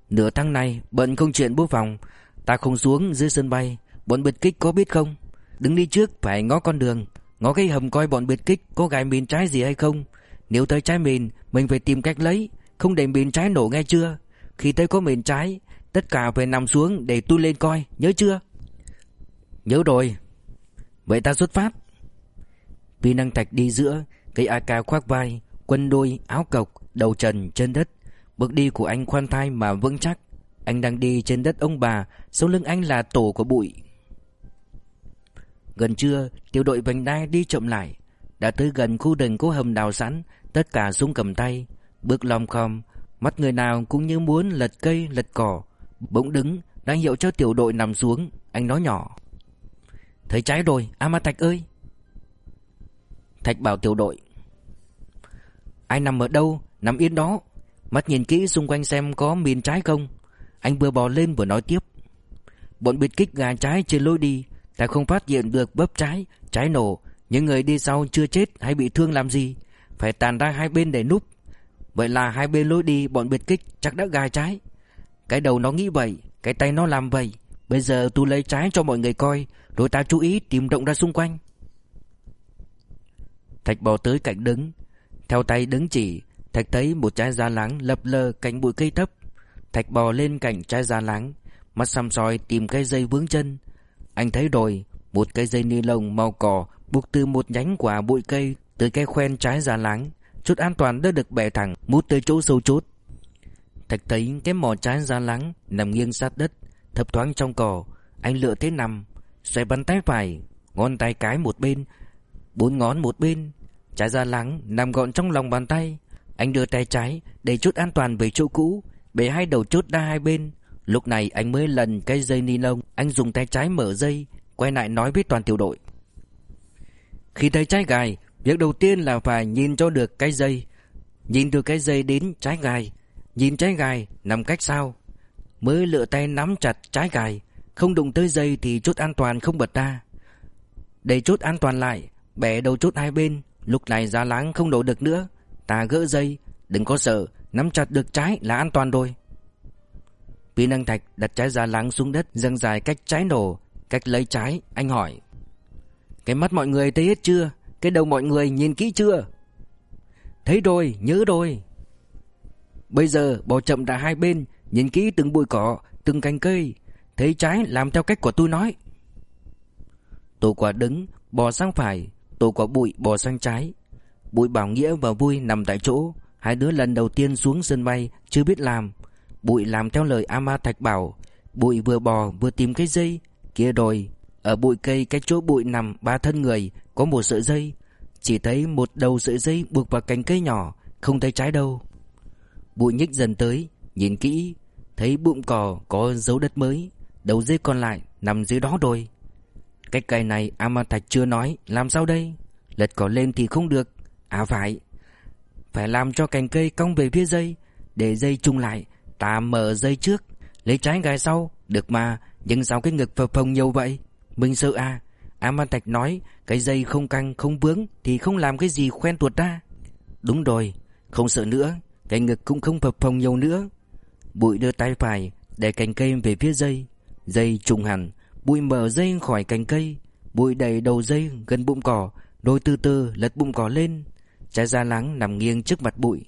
Nửa tháng này Bận không chuyện bố phòng Ta không xuống dưới sân bay Bọn biệt kích có biết không Đứng đi trước phải ngó con đường Ngó cái hầm coi bọn biệt kích có gài mìn trái gì hay không? Nếu tới trái mìn Mình phải tìm cách lấy Không để mìn trái nổ nghe chưa? Khi tới có mìn trái Tất cả phải nằm xuống để tôi lên coi Nhớ chưa? Nhớ rồi. Vậy ta xuất phát. Pi năng thạch đi giữa Cây AK khoác vai Quân đôi, áo cộc, đầu trần, chân đất. Bước đi của anh khoan thai mà vững chắc. Anh đang đi trên đất ông bà Sau lưng anh là tổ của bụi. Gần trưa, Tiểu đội vành đai đi chậm lại. Đã tới gần khu rừng có hầm đào sẵn, Tất cả súng cầm tay. Bước lom khom, Mắt người nào cũng như muốn lật cây, lật cỏ. Bỗng đứng Đang hiệu cho tiểu đội nằm xuống. Anh nói nhỏ. Thấy trái rồi Amathạch ơi. Thạch bảo tiểu đội. Ai nằm ở đâu? Nằm yên đó. Mắt nhìn kỹ xung quanh xem có miền trái không. Anh vừa bò lên vừa nói tiếp. Bọn biệt kích gà trái trên lối đi. Ta không phát hiện được bấp trái Trái nổ. Những người đi sau chưa chết hay bị thương làm gì? Phải tàn ra hai bên để núp. Vậy là hai bên lối đi bọn biệt kích chắc đã gài trái. Cái đầu nó nghĩ vậy, Cái tay nó làm vậy. Bây giờ tôi lấy trái cho mọi người coi, Rồi ta chú ý tìm động ra xung quanh. Thạch bò tới cạnh đứng. Theo tay đứng chỉ, Thạch thấy một trái da láng lập lờ cánh bụi cây thấp. Thạch bò lên cạnh trái da láng, Mắt xăm soi tìm cái dây vướng chân. Anh thấy rồi, Một cái dây ni lông màu cỏ Buộc từ một nhánh quả bụi cây Tới cái khoen trái già láng Chốt an toàn đã được bẻ thẳng, Mút tới chỗ sâu chốt. Thạch thấy cái mỏ trái già láng Nằm nghiêng sát đất, Thấp thoáng trong cỏ, Anh lựa thế nằm, Xoay bắn tay phải, Ngón tay cái một bên, Bốn ngón một bên. Trái già láng nằm gọn trong lòng bàn tay, Anh đưa tay trái để chốt an toàn về chỗ cũ Bể hai đầu chốt ra hai bên. Lúc này anh mới lần cái dây ni lông, Anh dùng tay trái mở dây, Quay lại nói với toàn tiểu đội. Khi thấy trái gài Việc đầu tiên là phải nhìn cho được cái dây. Nhìn từ cái dây đến trái gài Nhìn trái gài nằm cách sao Mới lựa tay nắm chặt trái gài Không đụng tới dây thì chốt an toàn không bật ra. Để chốt an toàn lại, Bẻ đầu chốt hai bên, Lúc này giá láng không đổ được nữa. Ta gỡ dây, Đừng có sợ, Nắm chặt được trái là an toàn rồi. Pin năng thạch đặt trái giá láng xuống đất dâng dài cách trái nổ, Cách lấy trái, Anh hỏi. Cái mắt mọi người thấy hết chưa? Cái đầu mọi người nhìn kỹ chưa? Thấy rồi, nhớ rồi. Bây giờ, bỏ chậm ra hai bên, Nhìn kỹ từng bụi cỏ, Từng cành cây, Thấy trái làm theo cách của tôi nói. Tổ quả đứng, Bò sang phải, Tổ quả bụi bò sang trái. Bụi bảo nghĩa và vui nằm tại chỗ, Hai đứa lần đầu tiên xuống sân bay, Chưa biết làm. Bụi làm theo lời Ama Thạch bảo, Bụi vừa bò vừa tìm cái dây. Kia rồi Ở bụi cây cái chỗ bụi nằm ba thân người, Có một sợi dây. Chỉ thấy một đầu sợi dây buộc vào cành cây nhỏ, Không thấy trái đâu. Bụi nhích dần tới, Nhìn kỹ, Thấy bụng cỏ có dấu đất mới. Đầu dây còn lại nằm dưới đó rồi cái cây này Ama Thạch chưa nói, Làm sao đây? Lật cỏ lên thì không được. À phải Phải làm cho cành cây cong về phía dây, Để dây chung lại. Ta mở dây trước, Lấy trái gai sau. Được mà, Nhưng sao cái ngực phập phồng nhiều vậy? Mình sợ à Aman Thạch nói, Cái dây không căng, không vướng Thì không làm cái gì khoen tuột ra. Đúng rồi, Không sợ nữa, Cái ngực cũng không phập phồng nhiều nữa. Bụi đưa tay phải, Để cành cây về phía dây. Dây trùng hẳn, Bụi mở dây khỏi cành cây. Bụi đẩy đầu dây gần bụng cỏ đôi từ từ lật bụng cỏ lên. Trái da láng nằm nghiêng trước mặt bụi.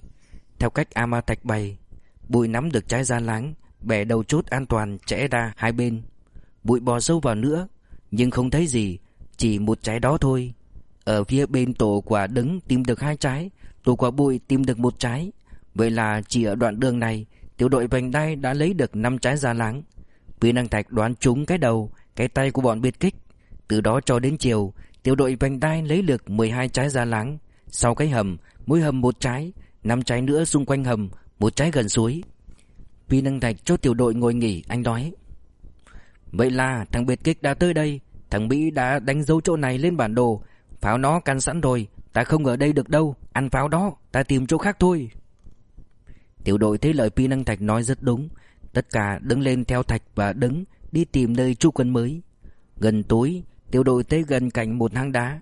Theo cách Ama Thạch bày Bụi nắm được trái da láng, Bẻ đầu chốt an toàn chẽ ra hai bên. Bụi bò sâu vào nữa, Nhưng không thấy gì, Chỉ một trái đó thôi. Ở phía bên tổ quả đứng tìm được hai trái, Tổ quả bụi tìm được một trái. Vậy là chỉ ở đoạn đường này, Tiểu đội vành đai đã lấy được 5 trái da láng. Viên năng thạch đoán trúng cái đầu, Cái tay của bọn biệt kích. Từ đó cho đến chiều, Tiểu đội vành đai lấy được 12 trái da láng. Sau cái hầm, Mỗi hầm một trái, năm trái nữa xung quanh hầm một trái gần suối. Pi năng thạch cho tiểu đội ngồi nghỉ, Anh nói. Vậy là thằng biệt kích đã tới đây. Thằng Mỹ đã đánh dấu chỗ này lên bản đồ. Pháo nó căn sẵn rồi. Ta không ở đây được đâu. Ăn pháo đó. Ta tìm chỗ khác thôi. Tiểu đội thấy lời Pi Năng Thạch nói rất đúng. Tất cả đứng lên theo Thạch và đứng, Đi tìm nơi trú quân mới. Gần tối, Tiểu đội tới gần cạnh một hang đá.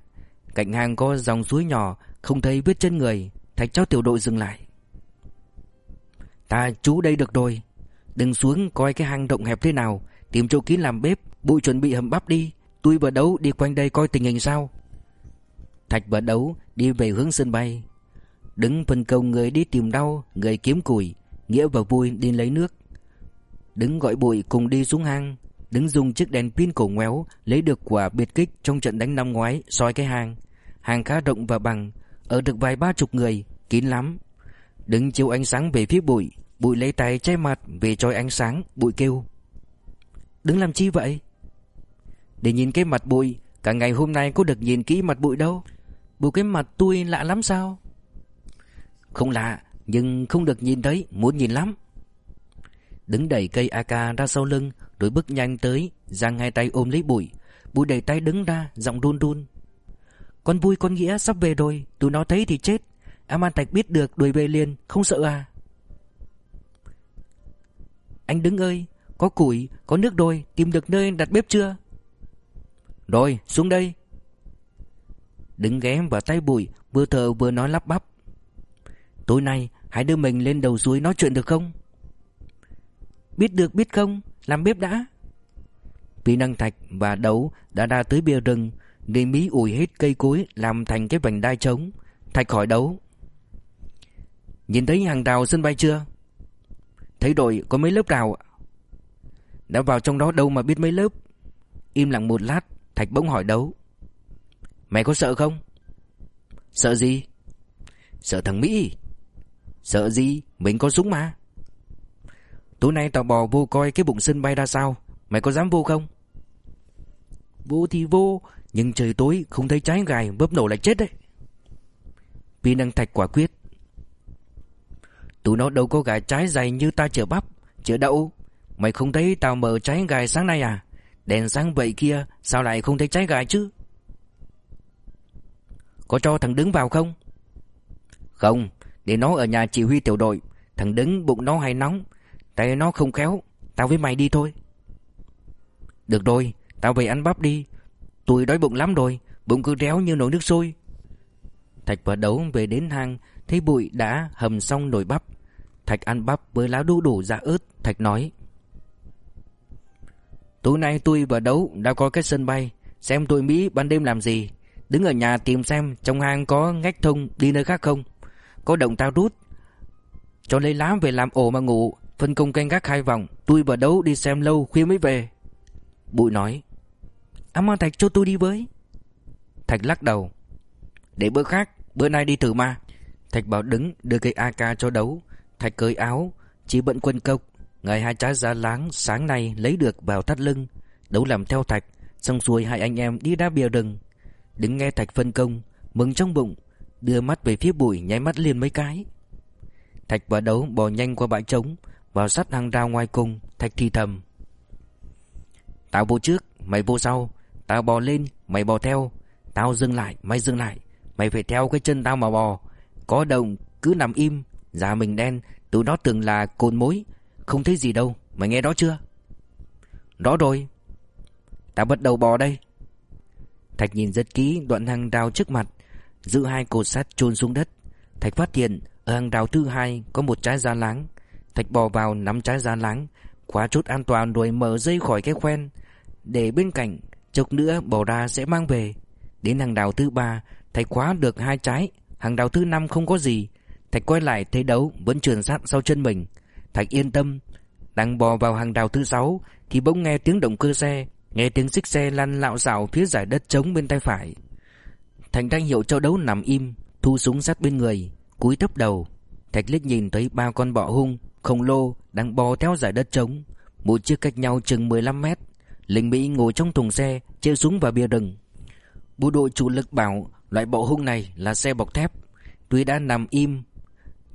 Cạnh hang có dòng suối nhỏ, Không thấy vết chân người. Thạch cho tiểu đội dừng lại. Ta chú đây được rồi. Đừng xuống coi cái hang động hẹp thế nào, Tìm chỗ kín làm bếp, Bụi chuẩn bị hầm bắp đi. Tôi và đấu đi quanh đây coi tình hình sao. Thạch và đấu đi về hướng sân bay. Đứng phân công người đi tìm đau, Người kiếm củi, Nghĩa và vui đi lấy nước. Đứng gọi bụi cùng đi xuống hang. Đứng dùng chiếc đèn pin cổ ngoéo, Lấy được quả biệt kích trong trận đánh năm ngoái soi cái hang. Hang khá rộng và bằng, Ở được vài ba chục người, Kín lắm. Đứng chiếu ánh sáng về phía bụi Bụi lấy tay che mặt về trói ánh sáng, Bụi kêu. Đứng làm chi vậy? Để nhìn cái mặt bụi, Cả ngày hôm nay có được nhìn kỹ mặt bụi đâu. Bộ cái mặt tôi lạ lắm sao? Không lạ, Nhưng không được nhìn thấy Muốn nhìn lắm. Đứng đẩy cây AK ra sau lưng, Rồi bước nhanh tới, Giang hai tay ôm lấy bụi. Bụi đẩy tay đứng ra, Giọng run run. Con vui, con nghĩa sắp về rồi, Tụi nó thấy thì chết. Aman Thạch biết được đuổi về liền Không sợ à? Anh đứng ơi Có củi, có nước đôi Tìm được nơi đặt bếp chưa? Rồi xuống đây. Đứng ghé vào tay bụi Vừa thở vừa nói lắp bắp. Tối nay hãy đưa mình lên đầu suối nói chuyện được không? Biết được biết không Làm bếp đã. Vì năng thạch và đấu đã ra tới bia rừng Nên Mỹ ủi hết cây cối Làm thành cái vành đai trống. Thạch hỏi đấu Nhìn thấy hàng rào sân bay chưa? Thấy rồi có mấy lớp rào Đã vào trong đó đâu mà biết mấy lớp? Im lặng một lát, Thạch bỗng hỏi đấu. Mày có sợ không? Sợ gì? Sợ thằng Mỹ. Sợ gì? Mình có súng mà. Tối nay tao bò vô coi cái bụng sân bay ra sao. Mày có dám vô không? Vô thì vô, Nhưng trời tối không thấy trái gài Bóp nổ lại chết đấy. Pi đăng thạch quả quyết. Tụi nó đâu có gài trái dày như ta chở bắp. Chở đậu. Mày không thấy tao mở trái gà sáng nay à? Đèn sáng vậy kia, Sao lại không thấy trái gà chứ? Có cho thằng đứng vào không? Không, Để nó ở nhà chỉ huy tiểu đội. Thằng đứng bụng nó hay nóng, Tay nó không khéo. Tao với mày đi thôi. Được rồi, Tao về ăn bắp đi. Tôi đói bụng lắm rồi, Bụng cứ réo như nồi nước sôi. Thạch và đấu về đến hang, Thấy bụi đã hầm xong nồi bắp. Thạch ăn bắp với lá đu đủ dạ ớt Thạch nói. Tối nay tôi và đấu đã có cái sân bay, Xem tụi Mỹ ban đêm làm gì. Đứng ở nhà tìm xem trong hang có ngách thông đi nơi khác không. Có động tao rút. Cho lấy lá về làm ổ mà ngủ, Phân công canh gác hai vòng. Tôi và đấu đi xem lâu khuya mới về. Bụi nói. Ám ơn Thạch cho tôi đi với. Thạch lắc đầu. Để bữa khác, Bữa nay đi thử mà Thạch bảo đứng đưa cây AK cho đấu. Thạch cởi áo, Chỉ bận quân cốc Ngày hai trái giá láng sáng nay lấy được vào thắt lưng, Đấu làm theo Thạch, Xong xuôi hai anh em đi đá bìa rừng. Đứng nghe Thạch phân công, Mừng trong bụng, Đưa mắt về phía bụi nháy mắt liền mấy cái. Thạch và đấu bò nhanh qua bãi trống, Vào sát hàng rào ngoài cùng, Thạch thì thầm. Tao vô trước, Mày vô sau, Tao bò lên, Mày bò theo, Tao dừng lại, Mày dừng lại, Mày phải theo cái chân tao mà bò, Có đồng cứ nằm im Da mình đen, Tụi nó tưởng là cồn mối. Không thấy gì đâu, Mày nghe đó chưa? Đó rồi. Ta bắt đầu bò đây. Thạch nhìn rất kỹ đoạn hàng rào trước mặt. Giữ hai cột sắt chôn xuống đất. Thạch phát hiện, ở hàng rào thứ hai Có một trái da láng. Thạch bò vào nắm trái da láng, Khóa chốt an toàn rồi mở dây khỏi cái khoen. Để bên cạnh, Chốc nữa bò ra sẽ mang về. Đến hàng đào thứ ba, Thạch khóa được hai trái. Hàng đào thứ năm không có gì. Thạch quay lại thấy đấu vẫn trườn sát sau chân mình. Thạch yên tâm, Đang bò vào hàng đào thứ sáu, Thì bỗng nghe tiếng động cơ xe, Nghe tiếng xích xe lăn lạo xạo phía giải đất trống bên tay phải. Thành đang hiệu cho đấu nằm im, Thu súng sát bên người, Cúi thấp đầu. Thạch liếc nhìn thấy ba con bọ hung, Khổng lồ, đang bò theo giải đất trống Mỗi chiếc cách nhau chừng 15 mét. Lính Mỹ ngồi trong thùng xe Chêu súng vào bia rừng. Bộ đội chủ lực bảo, Loại bọ hung này là xe bọc thép. Tuy đã nằm im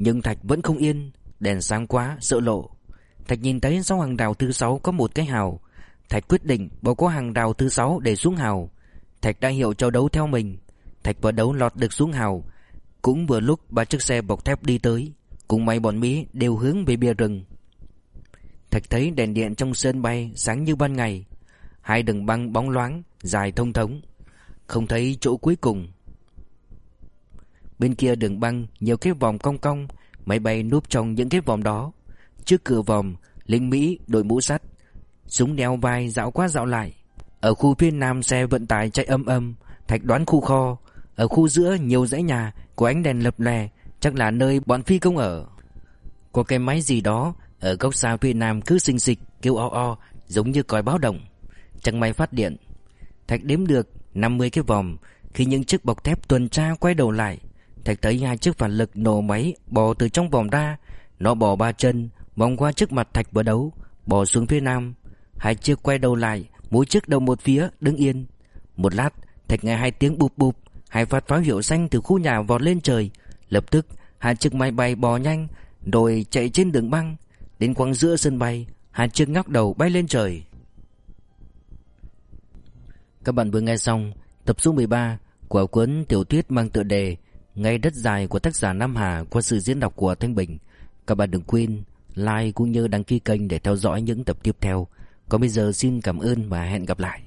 nhưng Thạch vẫn không yên, Đèn sáng quá, sợ lộ. Thạch nhìn thấy sau hàng rào thứ sáu có một cái hào. Thạch quyết định bỏ qua hàng rào thứ sáu để xuống hào. Thạch đã hiệu cho đấu theo mình. Thạch và đấu lọt được xuống hào. Cũng vừa lúc ba chiếc xe bọc thép đi tới, Cùng mấy bọn Mỹ đều hướng về bia rừng. Thạch thấy đèn điện trong sân bay sáng như ban ngày. Hai đường băng bóng loáng, Dài thông thống. Không thấy chỗ cuối cùng. Bên kia đường băng, Nhiều cái vòng cong cong, Máy bay núp trong những cái vòng đó. Trước cửa vòng Lính Mỹ, đội mũ sắt, Súng đeo vai dạo qua dạo lại. Ở khu phía nam xe vận tải chạy âm âm, Thạch đoán khu kho. Ở khu giữa, nhiều dãy nhà Có ánh đèn lập lè, Chắc là nơi bọn phi công ở. Có cái máy gì đó, Ở góc xa phía nam cứ xinh xịch, Kêu o o, giống như còi báo động. Chẳng may phát điện. Thạch đếm được 50 cái vòng Khi những chiếc bọc thép tuần tra quay đầu lại. Thạch thấy hai chiếc phản lực nổ máy, Bò từ trong vòng ra. Nó bò ba chân, Vòng qua trước mặt Thạch vừa đấu Bò xuống phía nam. Hai chiếc quay đầu lại, Mỗi chiếc đầu một phía, đứng yên. Một lát, Thạch nghe hai tiếng bụp bụp, Hai phát pháo hiệu xanh từ khu nhà vọt lên trời. Lập tức, hai chiếc máy bay bò nhanh, Rồi chạy trên đường băng. Đến quãng giữa sân bay, Hai chiếc ngóc đầu bay lên trời. Các bạn vừa nghe xong Tập số 13 Của cuốn tiểu thuyết mang tựa đề Ngày đất dài của tác giả Nam Hà Qua sự diễn đọc của Thanh Bình. Các bạn đừng quên like cũng như đăng ký kênh để theo dõi những tập tiếp theo. Còn bây giờ xin cảm ơn và hẹn gặp lại.